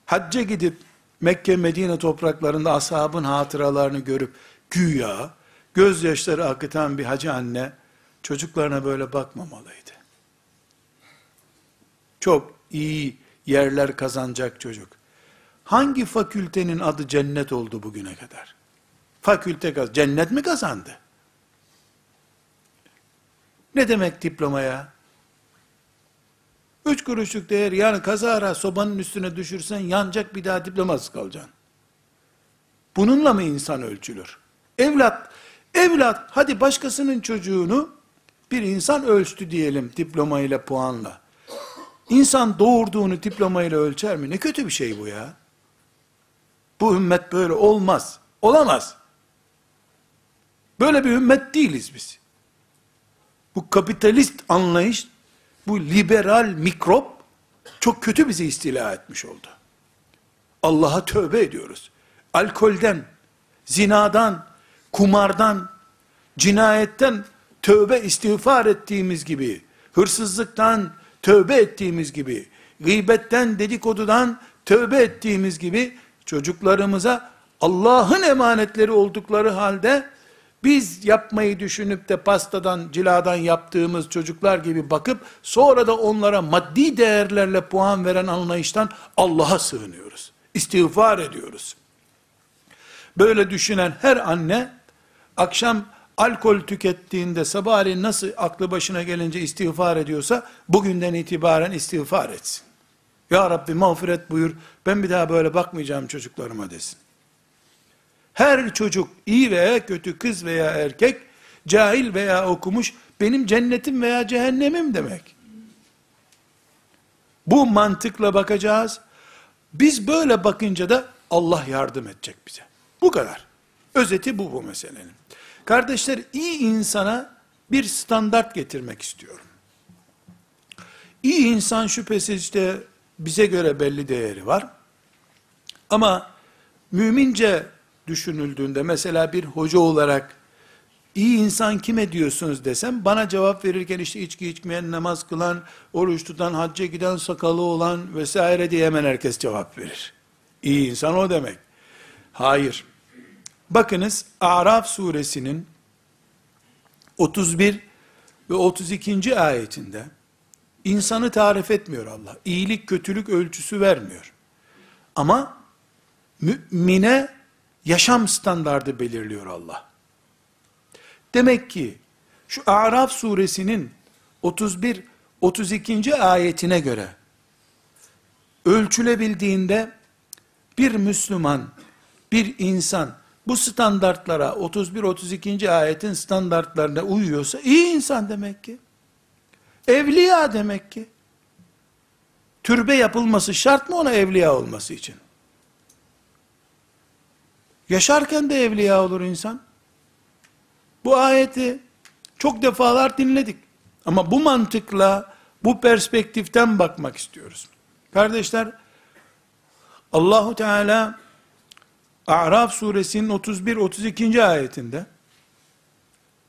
hacca gidip Mekke Medine topraklarında ashabın hatıralarını görüp güya gözyaşları akıtan bir hacı anne çocuklarına böyle bakmamalıydı. Çok iyi yerler kazanacak çocuk. Hangi fakültenin adı cennet oldu bugüne kadar? Fakülte kaz, cennet mi kazandı? Ne demek diplomaya? Üç kuruşluk değer yani kazara sobanın üstüne düşürsen yanacak bir daha diplomasız kalacaksın. Bununla mı insan ölçülür? Evlat, evlat hadi başkasının çocuğunu bir insan ölçtü diyelim diplomayla puanla. İnsan doğurduğunu diplomayla ölçer mi? Ne kötü bir şey bu ya. Bu ümmet böyle olmaz. Olamaz. Böyle bir ümmet değiliz biz. Bu kapitalist anlayış, bu liberal mikrop çok kötü bizi istila etmiş oldu. Allah'a tövbe ediyoruz. Alkolden, zinadan, kumardan, cinayetten tövbe istiğfar ettiğimiz gibi, hırsızlıktan tövbe ettiğimiz gibi, gıybetten, dedikodudan tövbe ettiğimiz gibi, çocuklarımıza Allah'ın emanetleri oldukları halde, biz yapmayı düşünüp de pastadan, ciladan yaptığımız çocuklar gibi bakıp, sonra da onlara maddi değerlerle puan veren anlayıştan Allah'a sığınıyoruz. İstiğfar ediyoruz. Böyle düşünen her anne, akşam alkol tükettiğinde sabahleyin nasıl aklı başına gelince istiğfar ediyorsa, bugünden itibaren istiğfar etsin. Ya Rabbi mağfiret buyur, ben bir daha böyle bakmayacağım çocuklarıma desin. Her çocuk, iyi veya kötü, kız veya erkek, cahil veya okumuş, benim cennetim veya cehennemim demek. Bu mantıkla bakacağız. Biz böyle bakınca da Allah yardım edecek bize. Bu kadar. Özeti bu bu meselenin. Kardeşler iyi insana bir standart getirmek istiyorum. İyi insan şüphesiz işte bize göre belli değeri var. Ama mümince düşünüldüğünde mesela bir hoca olarak iyi insan kime diyorsunuz desem bana cevap verirken işte içki içmeyen, namaz kılan, oruç tutan, hacca giden, sakalı olan vesaire diye hemen herkes cevap verir. İyi insan o demek. Hayır. Bakınız Araf suresinin 31 ve 32. ayetinde insanı tarif etmiyor Allah. İyilik kötülük ölçüsü vermiyor. Ama mümine yaşam standardı belirliyor Allah. Demek ki şu Araf suresinin 31 32. ayetine göre ölçülebildiğinde bir Müslüman, bir insan bu standartlara 31-32. ayetin standartlarına uyuyorsa iyi insan demek ki. Evliya demek ki. Türbe yapılması şart mı ona evliya olması için? Yaşarken de evliya olur insan. Bu ayeti çok defalar dinledik. Ama bu mantıkla, bu perspektiften bakmak istiyoruz. Kardeşler, Allahu Teala A'raf suresinin 31-32. ayetinde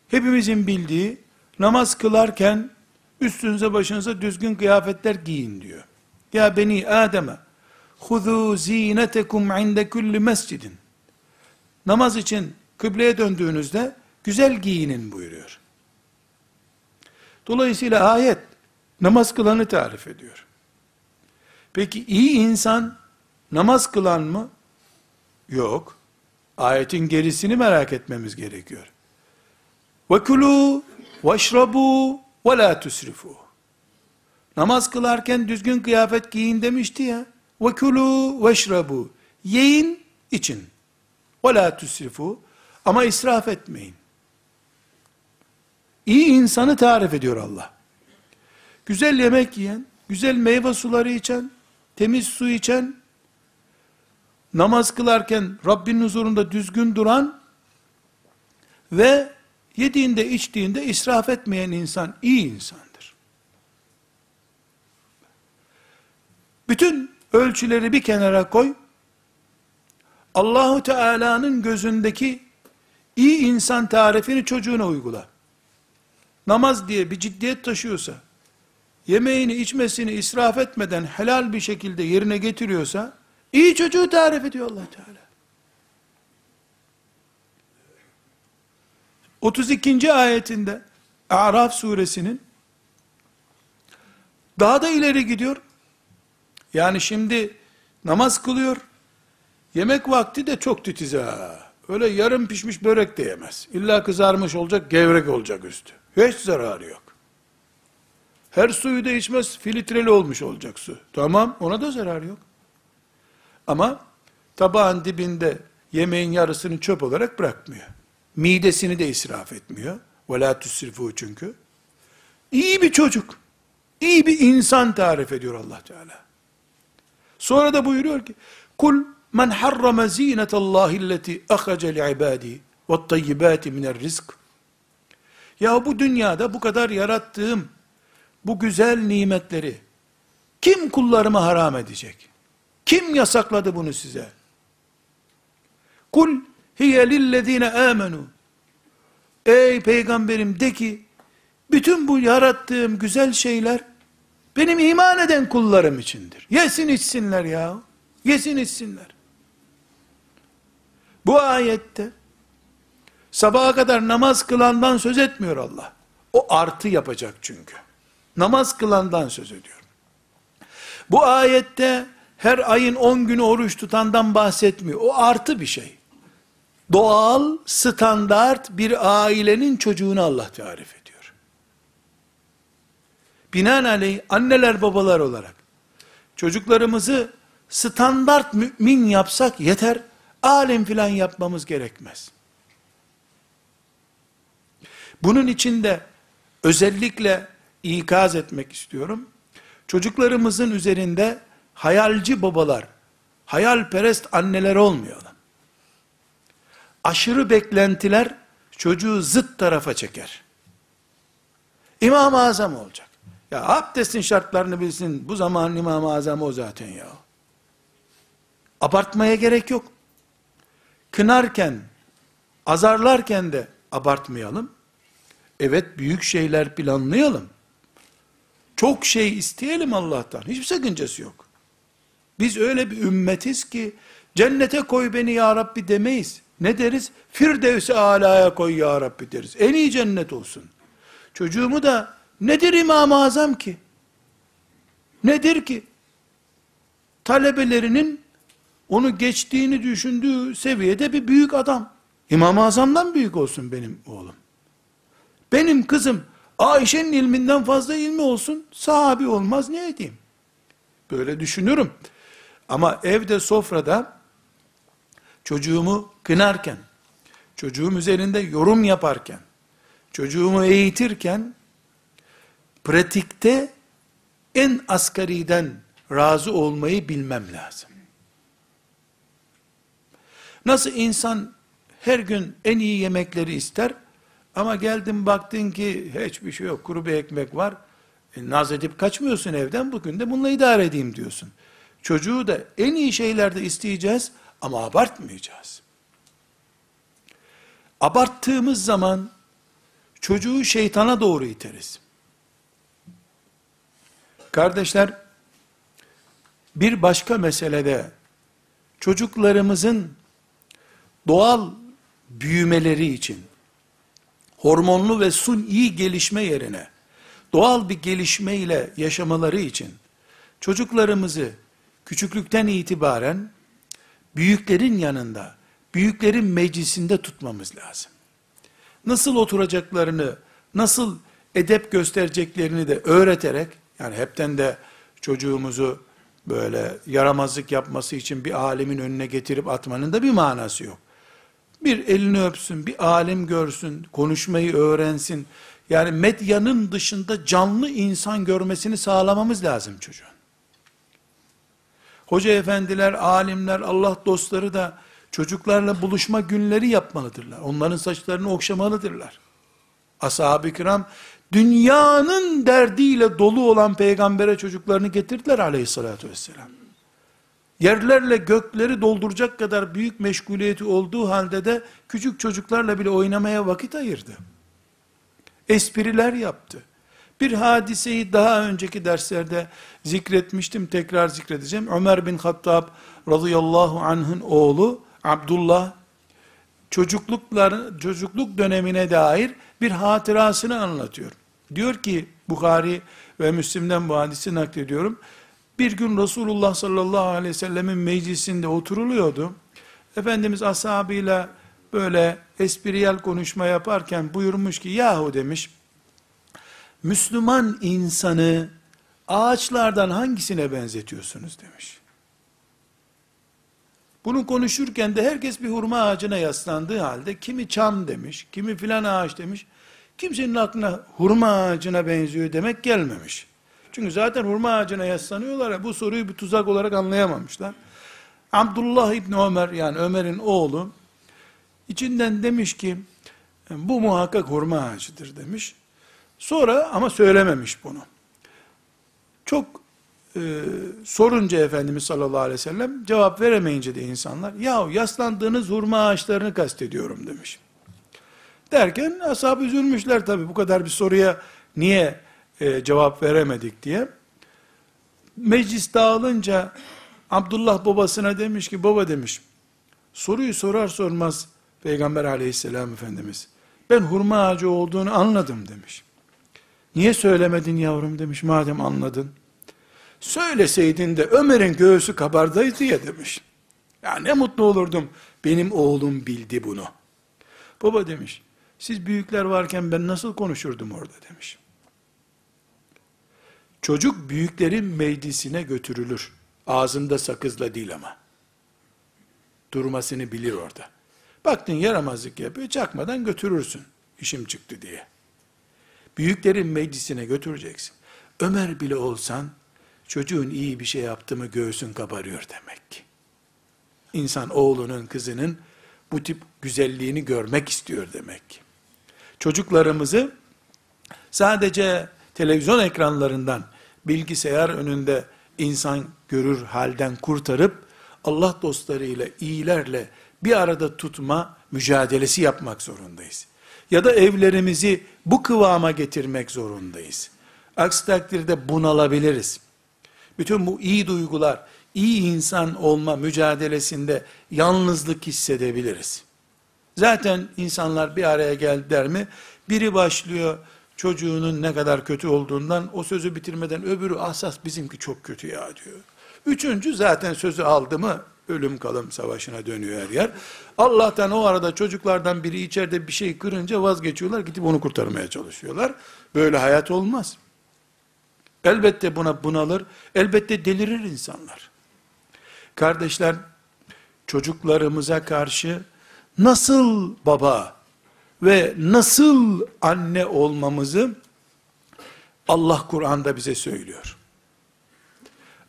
hepimizin bildiği namaz kılarken üstünüze başınıza düzgün kıyafetler giyin diyor. Ya beni Adem'e huzu zinetekum inde kulli mescidin namaz için kıbleye döndüğünüzde güzel giyinin buyuruyor. Dolayısıyla ayet namaz kılanı tarif ediyor. Peki iyi insan namaz kılan mı? Yok. Ayetin gerisini merak etmemiz gerekiyor. وَكُلُوا وَاشْرَبُوا وَلَا تُسْرِفُوا Namaz kılarken düzgün kıyafet giyin demişti ya. وَكُلُوا وَاشْرَبُوا Yiyin, için. Ve la. Ama israf etmeyin. İyi insanı tarif ediyor Allah. Güzel yemek yiyen, güzel meyve suları içen, temiz su içen, namaz kılarken Rabbinin huzurunda düzgün duran ve yediğinde içtiğinde israf etmeyen insan iyi insandır. Bütün ölçüleri bir kenara koy, Allahu Teala'nın gözündeki iyi insan tarifini çocuğuna uygula. Namaz diye bir ciddiyet taşıyorsa, yemeğini içmesini israf etmeden helal bir şekilde yerine getiriyorsa, İyi çocuğu tarif ediyor allah Teala. 32. ayetinde Araf suresinin daha da ileri gidiyor. Yani şimdi namaz kılıyor. Yemek vakti de çok titiz ha. Öyle yarım pişmiş börek de yemez. İlla kızarmış olacak, gevrek olacak üstü. Hiç zararı yok. Her suyu da içmez, filtreli olmuş olacak su. Tamam, ona da zararı yok. Ama tabağın dibinde yemeğin yarısını çöp olarak bırakmıyor. Midesini de israf etmiyor. وَلَا تُسْرِفُوا çünkü. İyi bir çocuk. İyi bir insan tarif ediyor allah Teala. Sonra da buyuruyor ki, Kul men harrama zinetallahi alleti ahace li'ibadi ve tayyibati minel rizk. Ya bu dünyada bu kadar yarattığım bu güzel nimetleri kim kullarıma haram edecek? Kim yasakladı bunu size? Kul hiye lillezine amenu. Ey peygamberim de ki, bütün bu yarattığım güzel şeyler, benim iman eden kullarım içindir. Yesin içsinler ya. Yesin içsinler. Bu ayette, sabaha kadar namaz kılandan söz etmiyor Allah. O artı yapacak çünkü. Namaz kılandan söz ediyor. Bu ayette, her ayın 10 günü oruç tutandan bahsetmiyor. O artı bir şey doğal, standart bir ailenin çocuğunu Allah tarif ediyor. Binaenaleyh anneler babalar olarak çocuklarımızı standart mümin yapsak yeter, alim filan yapmamız gerekmez. Bunun için de özellikle ikaz etmek istiyorum. Çocuklarımızın üzerinde hayalci babalar, hayalperest anneler olmayalım aşırı beklentiler çocuğu zıt tarafa çeker. İmam-ı Azam olacak. Ya abdestin şartlarını bilsin. Bu zamanın İmam-ı Azamı o zaten ya. Abartmaya gerek yok. Kınarken, azarlarken de abartmayalım. Evet büyük şeyler planlayalım. Çok şey isteyelim Allah'tan. Hiçbir sakıncası yok. Biz öyle bir ümmetiz ki cennete koy beni ya Rabbi demeyiz. Ne deriz? Firdevs-i alaya koy ya Rabbi deriz. En iyi cennet olsun. Çocuğumu da nedir İmam-ı Azam ki? Nedir ki? Talebelerinin onu geçtiğini düşündüğü seviyede bir büyük adam. İmam-ı Azam'dan büyük olsun benim oğlum. Benim kızım Ayşe'nin ilminden fazla ilmi olsun, sahabi olmaz ne edeyim? Böyle düşünürüm. Ama evde sofrada çocuğumu kınarken, çocuğum üzerinde yorum yaparken, çocuğumu eğitirken, pratikte en asgariden razı olmayı bilmem lazım. Nasıl insan her gün en iyi yemekleri ister, ama geldin baktın ki hiçbir şey yok, kuru bir ekmek var, e, naz edip kaçmıyorsun evden, bugün de bununla idare edeyim diyorsun. Çocuğu da en iyi şeylerde isteyeceğiz, ama abartmayacağız. Abarttığımız zaman çocuğu şeytana doğru iteriz. Kardeşler, bir başka meselede çocuklarımızın doğal büyümeleri için hormonlu ve suni gelişme yerine doğal bir gelişme ile yaşamaları için çocuklarımızı küçüklükten itibaren büyüklerin yanında, büyüklerin meclisinde tutmamız lazım. Nasıl oturacaklarını, nasıl edep göstereceklerini de öğreterek, yani hepten de çocuğumuzu böyle yaramazlık yapması için bir alimin önüne getirip atmanın da bir manası yok. Bir elini öpsün, bir alim görsün, konuşmayı öğrensin. Yani medyanın dışında canlı insan görmesini sağlamamız lazım çocuğun. Hoca efendiler, alimler, Allah dostları da çocuklarla buluşma günleri yapmalıdırlar. Onların saçlarını okşamalıdırlar. Ashab-ı kiram dünyanın derdiyle dolu olan peygambere çocuklarını getirdiler aleyhissalatü vesselam. Yerlerle gökleri dolduracak kadar büyük meşguliyeti olduğu halde de küçük çocuklarla bile oynamaya vakit ayırdı. Espriler yaptı. Bir hadiseyi daha önceki derslerde zikretmiştim, tekrar zikredeceğim. Ömer bin Hattab radıyallahu anh'ın oğlu Abdullah çocukluklar çocukluk dönemine dair bir hatırasını anlatıyor. Diyor ki Bukhari ve Müslim'den bu hadisi naklediyorum. Bir gün Resulullah sallallahu aleyhi ve sellemin meclisinde oturuluyordu. Efendimiz ashabıyla böyle espriyel konuşma yaparken buyurmuş ki yahu demiş Müslüman insanı ağaçlardan hangisine benzetiyorsunuz demiş. Bunu konuşurken de herkes bir hurma ağacına yaslandığı halde kimi çam demiş, kimi filan ağaç demiş. Kimsenin aklına hurma ağacına benziyor demek gelmemiş. Çünkü zaten hurma ağacına yaslanıyorlar ya bu soruyu bir tuzak olarak anlayamamışlar. Abdullah İbni Ömer yani Ömer'in oğlu içinden demiş ki bu muhakkak hurma ağacıdır demiş. Sonra ama söylememiş bunu. Çok e, sorunca Efendimiz sallallahu aleyhi ve sellem cevap veremeyince de insanlar yahu yaslandığınız hurma ağaçlarını kastediyorum demiş. Derken ashab üzülmüşler tabi bu kadar bir soruya niye e, cevap veremedik diye. Meclis dağılınca Abdullah babasına demiş ki baba demiş soruyu sorar sormaz Peygamber aleyhisselam efendimiz ben hurma ağacı olduğunu anladım demiş. Niye söylemedin yavrum demiş madem anladın. Söyleseydin de Ömer'in göğsü kabardaydı ya demiş. Ya ne mutlu olurdum benim oğlum bildi bunu. Baba demiş siz büyükler varken ben nasıl konuşurdum orada demiş. Çocuk büyüklerin meclisine götürülür. Ağzında sakızla değil ama. Durmasını bilir orada. Baktın yaramazlık yapıyor, çakmadan götürürsün. İşim çıktı diye. Büyüklerin meclisine götüreceksin. Ömer bile olsan, çocuğun iyi bir şey yaptı mı göğsün kabarıyor demek ki. İnsan oğlunun, kızının bu tip güzelliğini görmek istiyor demek ki. Çocuklarımızı sadece televizyon ekranlarından, bilgisayar önünde insan görür halden kurtarıp, Allah dostlarıyla, iyilerle bir arada tutma mücadelesi yapmak zorundayız. Ya da evlerimizi bu kıvama getirmek zorundayız. Aksi takdirde bunalabiliriz. Bütün bu iyi duygular, iyi insan olma mücadelesinde yalnızlık hissedebiliriz. Zaten insanlar bir araya geldiler mi, biri başlıyor çocuğunun ne kadar kötü olduğundan, o sözü bitirmeden öbürü asas bizimki çok kötü ya diyor. Üçüncü zaten sözü aldı mı, ölüm kalım savaşına dönüyor her yer. Allah'tan o arada çocuklardan biri içeride bir şey kırınca vazgeçiyorlar, gidip onu kurtarmaya çalışıyorlar. Böyle hayat olmaz. Elbette buna bunalır, elbette delirir insanlar. Kardeşler, çocuklarımıza karşı nasıl baba ve nasıl anne olmamızı Allah Kur'an'da bize söylüyor.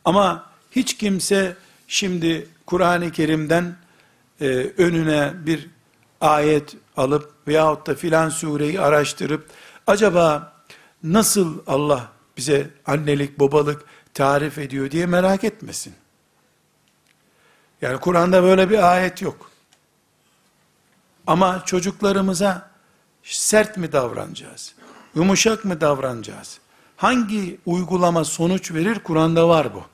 Ama hiç kimse şimdi Kur'an-ı Kerim'den e, önüne bir ayet alıp veyahut da filan sureyi araştırıp acaba nasıl Allah bize annelik babalık tarif ediyor diye merak etmesin. Yani Kur'an'da böyle bir ayet yok. Ama çocuklarımıza sert mi davranacağız? Yumuşak mı davranacağız? Hangi uygulama sonuç verir? Kur'an'da var bu.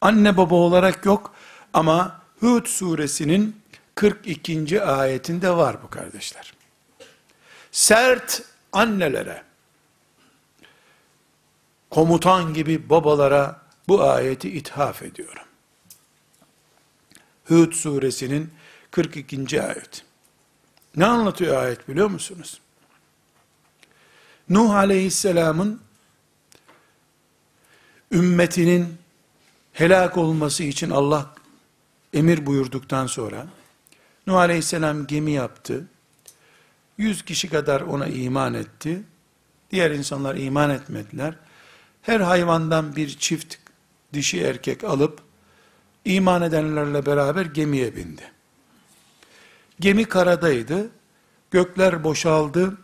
Anne baba olarak yok ama Hud suresinin 42. ayetinde var bu kardeşler. Sert annelere, komutan gibi babalara bu ayeti ithaf ediyorum. Hud suresinin 42. ayet. Ne anlatıyor ayet biliyor musunuz? Nuh aleyhisselamın ümmetinin helak olması için Allah emir buyurduktan sonra Nuh aleyhisselam gemi yaptı. Yüz kişi kadar ona iman etti. Diğer insanlar iman etmediler. Her hayvandan bir çift dişi erkek alıp iman edenlerle beraber gemiye bindi. Gemi karadaydı. Gökler boşaldı.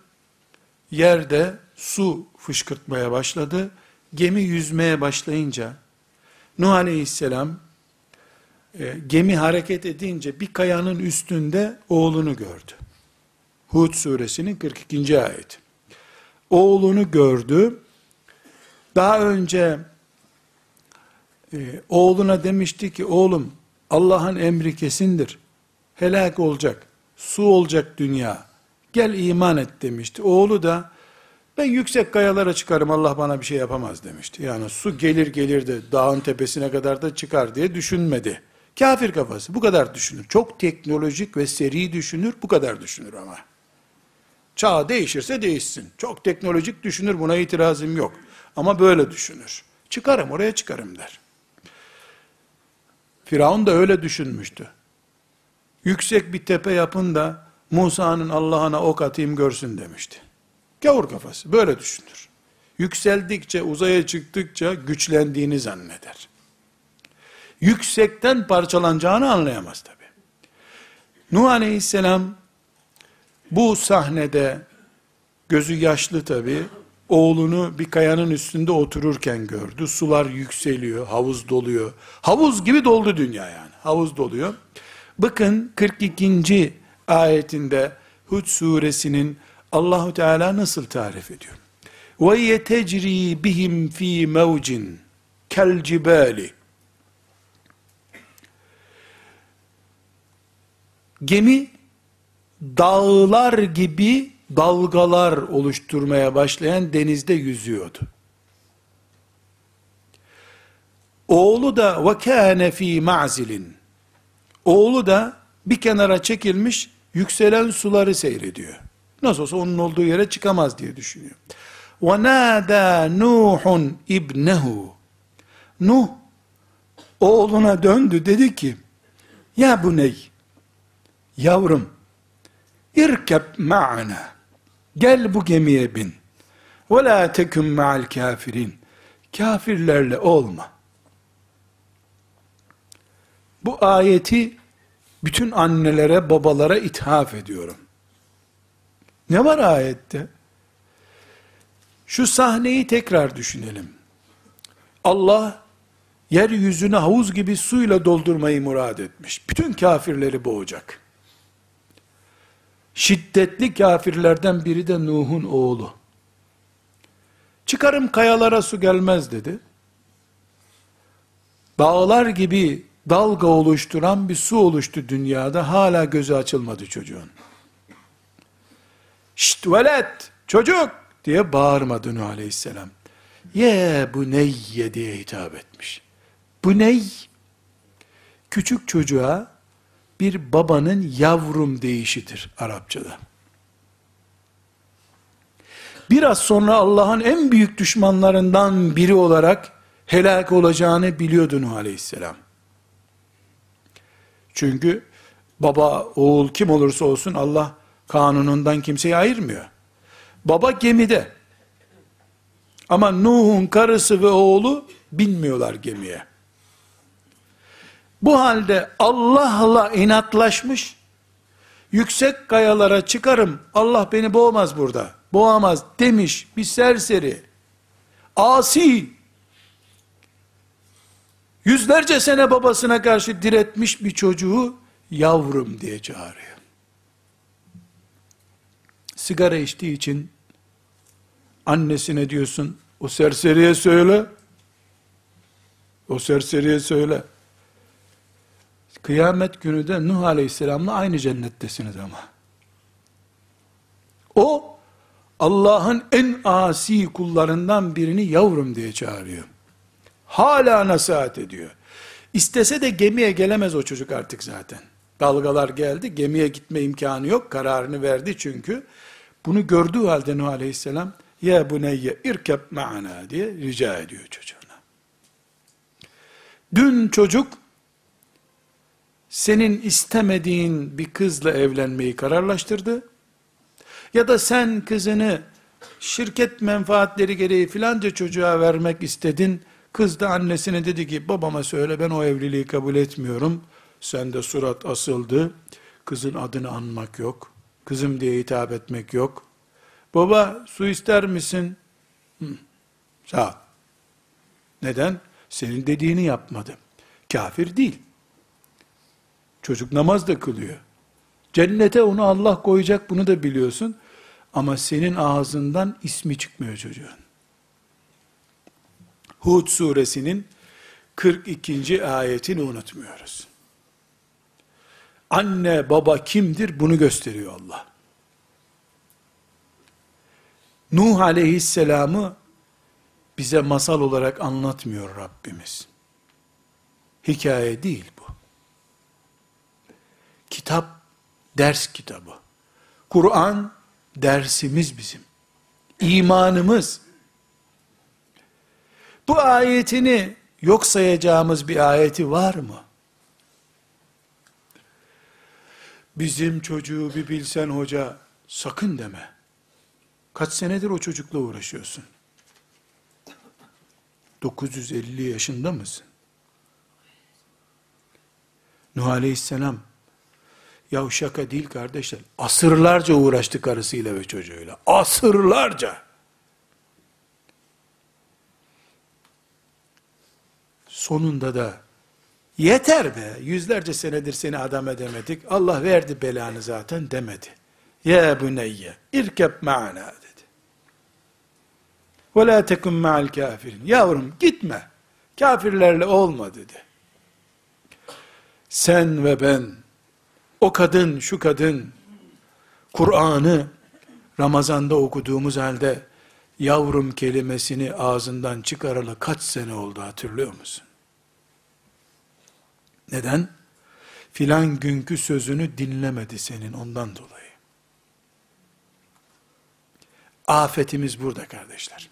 Yerde su fışkırtmaya başladı. Gemi yüzmeye başlayınca Nuh Aleyhisselam e, gemi hareket edince bir kayanın üstünde oğlunu gördü. Hud suresinin 42. ayet. Oğlunu gördü. Daha önce e, oğluna demişti ki oğlum Allah'ın emri kesindir. Helak olacak. Su olacak dünya. Gel iman et demişti. Oğlu da ben yüksek kayalara çıkarım Allah bana bir şey yapamaz demişti. Yani su gelir gelir de dağın tepesine kadar da çıkar diye düşünmedi. Kafir kafası bu kadar düşünür. Çok teknolojik ve seri düşünür bu kadar düşünür ama. Çağ değişirse değişsin. Çok teknolojik düşünür buna itirazım yok. Ama böyle düşünür. Çıkarım oraya çıkarım der. Firavun da öyle düşünmüştü. Yüksek bir tepe yapın da Musa'nın Allah'ına ok atayım görsün demişti. Gavur kafası böyle düşünür. Yükseldikçe, uzaya çıktıkça güçlendiğini zanneder. Yüksekten parçalanacağını anlayamaz tabi. Nuh Aleyhisselam bu sahnede gözü yaşlı tabi oğlunu bir kayanın üstünde otururken gördü. Sular yükseliyor, havuz doluyor. Havuz gibi doldu dünya yani. Havuz doluyor. Bakın 42. ayetinde Hud suresinin Allahu Teala nasıl tarif ediyor? Ve yetecri bihim fi mevcin kel cibali. Gemi dağlar gibi dalgalar oluşturmaya başlayan denizde yüzüyordu. Oğlu da ve kâne fî ma'zilin. Oğlu da bir kenara çekilmiş yükselen suları seyrediyor. Nasıl olsa onun olduğu yere çıkamaz diye düşünüyor. وَنَادَى نُوحٌ ibnehu. Nuh oğluna döndü dedi ki ya bu ney? Yavrum irkeb ma'ana gel bu gemiye bin ve la tekun ma'al kafirin kafirlerle olma. Bu ayeti bütün annelere, babalara ithaf ediyorum. Ne var ayette? Şu sahneyi tekrar düşünelim. Allah yeryüzünü havuz gibi suyla doldurmayı murad etmiş. Bütün kafirleri boğacak. Şiddetli kafirlerden biri de Nuh'un oğlu. Çıkarım kayalara su gelmez dedi. Dağlar gibi dalga oluşturan bir su oluştu dünyada. Hala gözü açılmadı çocuğun. Şşt velet, çocuk diye bağırmadı Nuh Aleyhisselam. Ye bu neyye diye hitap etmiş. Bu ney? Küçük çocuğa bir babanın yavrum deyişidir Arapçada. Biraz sonra Allah'ın en büyük düşmanlarından biri olarak helak olacağını biliyordu Nuh Aleyhisselam. Çünkü baba, oğul kim olursa olsun Allah kanunundan kimseyi ayırmıyor. Baba gemide. Ama Nuh'un karısı ve oğlu binmiyorlar gemiye. Bu halde Allah'la inatlaşmış, yüksek kayalara çıkarım, Allah beni boğmaz burada, boğamaz demiş bir serseri, asi, yüzlerce sene babasına karşı diretmiş bir çocuğu, yavrum diye çağırıyor. Sigara içtiği için, annesine diyorsun, o serseriye söyle, o serseriye söyle, Kıyamet günü de Nuh Aleyhisselam'la aynı cennettesiniz ama. O Allah'ın en asi kullarından birini yavrum diye çağırıyor. Hala nasihat ediyor. İstese de gemiye gelemez o çocuk artık zaten. Dalgalar geldi, gemiye gitme imkanı yok, kararını verdi çünkü. Bunu gördüğü halde Nuh Aleyhisselam, ya buneyye irkeb ma'ana diye rica ediyor çocuğuna. Dün çocuk senin istemediğin bir kızla evlenmeyi kararlaştırdı. Ya da sen kızını şirket menfaatleri gereği filanca çocuğa vermek istedin. Kız da annesine dedi ki babama söyle ben o evliliği kabul etmiyorum. Sen de surat asıldı. Kızın adını anmak yok. Kızım diye hitap etmek yok. Baba su ister misin? Sağ. Neden? Senin dediğini yapmadım. Kafir değil. Çocuk namaz da kılıyor. Cennete onu Allah koyacak bunu da biliyorsun. Ama senin ağzından ismi çıkmıyor çocuğun. Hud suresinin 42. ayetini unutmuyoruz. Anne baba kimdir bunu gösteriyor Allah. Nuh aleyhisselamı bize masal olarak anlatmıyor Rabbimiz. Hikaye değil bu. Kitap, ders kitabı. Kur'an, dersimiz bizim. İmanımız. Bu ayetini yok sayacağımız bir ayeti var mı? Bizim çocuğu bir bilsen hoca, sakın deme. Kaç senedir o çocukla uğraşıyorsun? 950 yaşında mısın? Nuh Aleyhisselam, ya şaka değil kardeşler, asırlarca uğraştı karısıyla ve çocuğuyla. Asırlarca. Sonunda da yeter be, yüzlerce senedir seni adam edemedik, Allah verdi belanı zaten demedi. Ya buneyye, irkeb ma'ana dedi. Ve la tekun ma'al kafirin. Yavrum gitme, kafirlerle olma dedi. Sen ve ben, o kadın, şu kadın, Kur'an'ı Ramazan'da okuduğumuz halde, yavrum kelimesini ağzından çıkaralı kaç sene oldu hatırlıyor musun? Neden? Filan günkü sözünü dinlemedi senin ondan dolayı. Afetimiz burada kardeşler.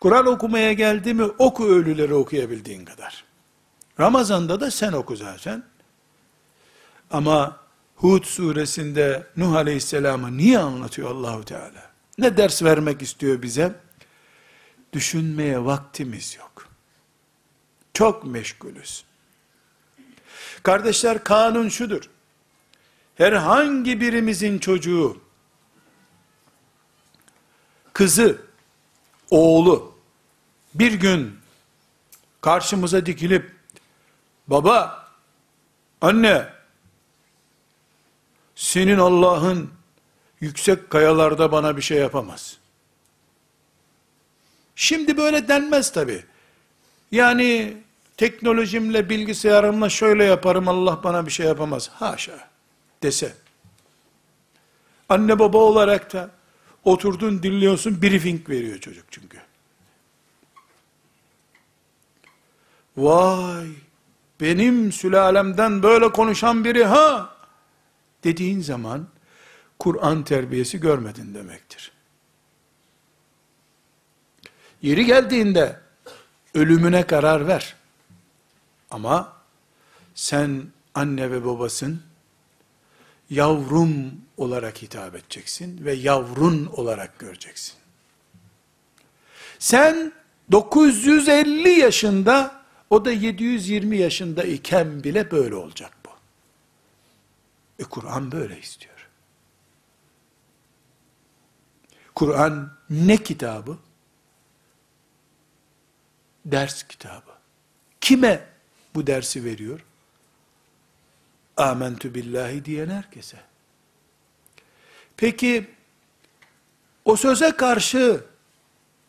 Kur'an okumaya geldi mi oku ölüleri okuyabildiğin kadar. Ramazanda da sen oku zaten. Ama Hud suresinde Nuh Aleyhisselam'ı niye anlatıyor Allahu Teala? Ne ders vermek istiyor bize? Düşünmeye vaktimiz yok. Çok meşgulüz. Kardeşler kanun şudur. Herhangi birimizin çocuğu, kızı, oğlu, bir gün karşımıza dikilip, baba, anne, senin Allah'ın yüksek kayalarda bana bir şey yapamaz. Şimdi böyle denmez tabi. Yani teknolojimle, bilgisayarımla şöyle yaparım, Allah bana bir şey yapamaz. Haşa dese. Anne baba olarak da oturdun dinliyorsun, briefing veriyor çocuk çünkü. Vay, benim sülalemden böyle konuşan biri ha, dediğin zaman, Kur'an terbiyesi görmedin demektir. Yeri geldiğinde, ölümüne karar ver. Ama sen anne ve babasın, yavrum olarak hitap edeceksin ve yavrun olarak göreceksin. Sen 950 yaşında, o da 720 yaşında iken bile böyle olacak bu. E Kur'an böyle istiyor. Kur'an ne kitabı? Ders kitabı. Kime bu dersi veriyor? Amentü billahi diyen herkese. Peki, o söze karşı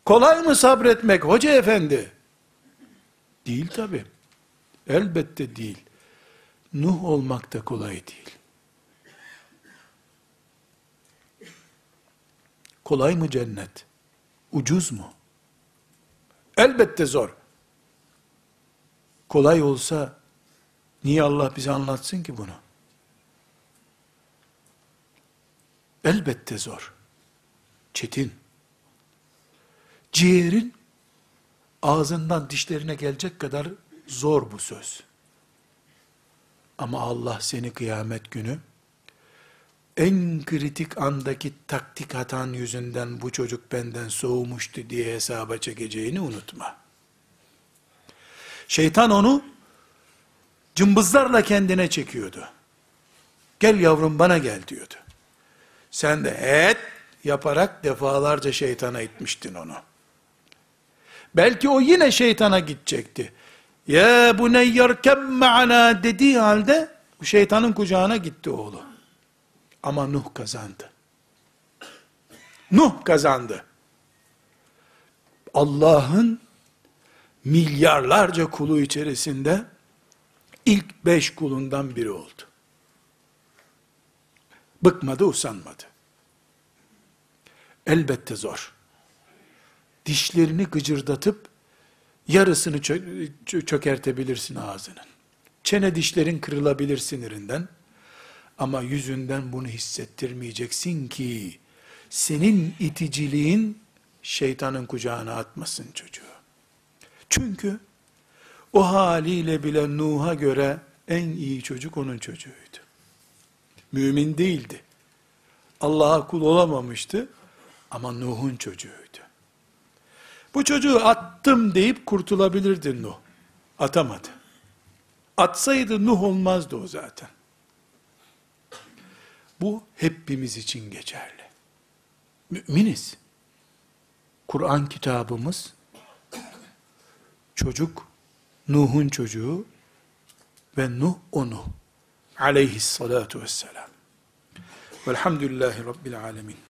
kolay mı sabretmek hoca efendi? Değil tabi. Elbette değil. Nuh olmak da kolay değil. Kolay mı cennet? Ucuz mu? Elbette zor kolay olsa niye Allah bize anlatsın ki bunu? Elbette zor. Çetin. Ciğerin ağzından dişlerine gelecek kadar zor bu söz. Ama Allah seni kıyamet günü en kritik andaki taktik hatan yüzünden bu çocuk benden soğumuştu diye hesaba çekeceğini unutma. Şeytan onu cımbızlarla kendine çekiyordu. Gel yavrum bana gel diyordu. Sen de et yaparak defalarca şeytana itmiştin onu. Belki o yine şeytana gidecekti. Ya bu ne yerkem ma'ana dediği halde şeytanın kucağına gitti oğlu. Ama Nuh kazandı. Nuh kazandı. Allah'ın milyarlarca kulu içerisinde ilk beş kulundan biri oldu. Bıkmadı, usanmadı. Elbette zor. Dişlerini gıcırdatıp yarısını çö- çökertebilirsin ağzının. Çene dişlerin kırılabilir sinirinden. Ama yüzünden bunu hissettirmeyeceksin ki senin iticiliğin şeytanın kucağına atmasın çocuğu. Çünkü o haliyle bile Nuh'a göre en iyi çocuk onun çocuğuydu. Mümin değildi. Allah'a kul olamamıştı ama Nuh'un çocuğuydu. Bu çocuğu attım deyip kurtulabilirdi Nuh. Atamadı. Atsaydı Nuh olmazdı o zaten. Bu hepimiz için geçerli. Müminiz. Kur'an kitabımız çocuk Nuh'un çocuğu ve Nuh onu aleyhissalatu vesselam. Velhamdülillahi Rabbil alemin.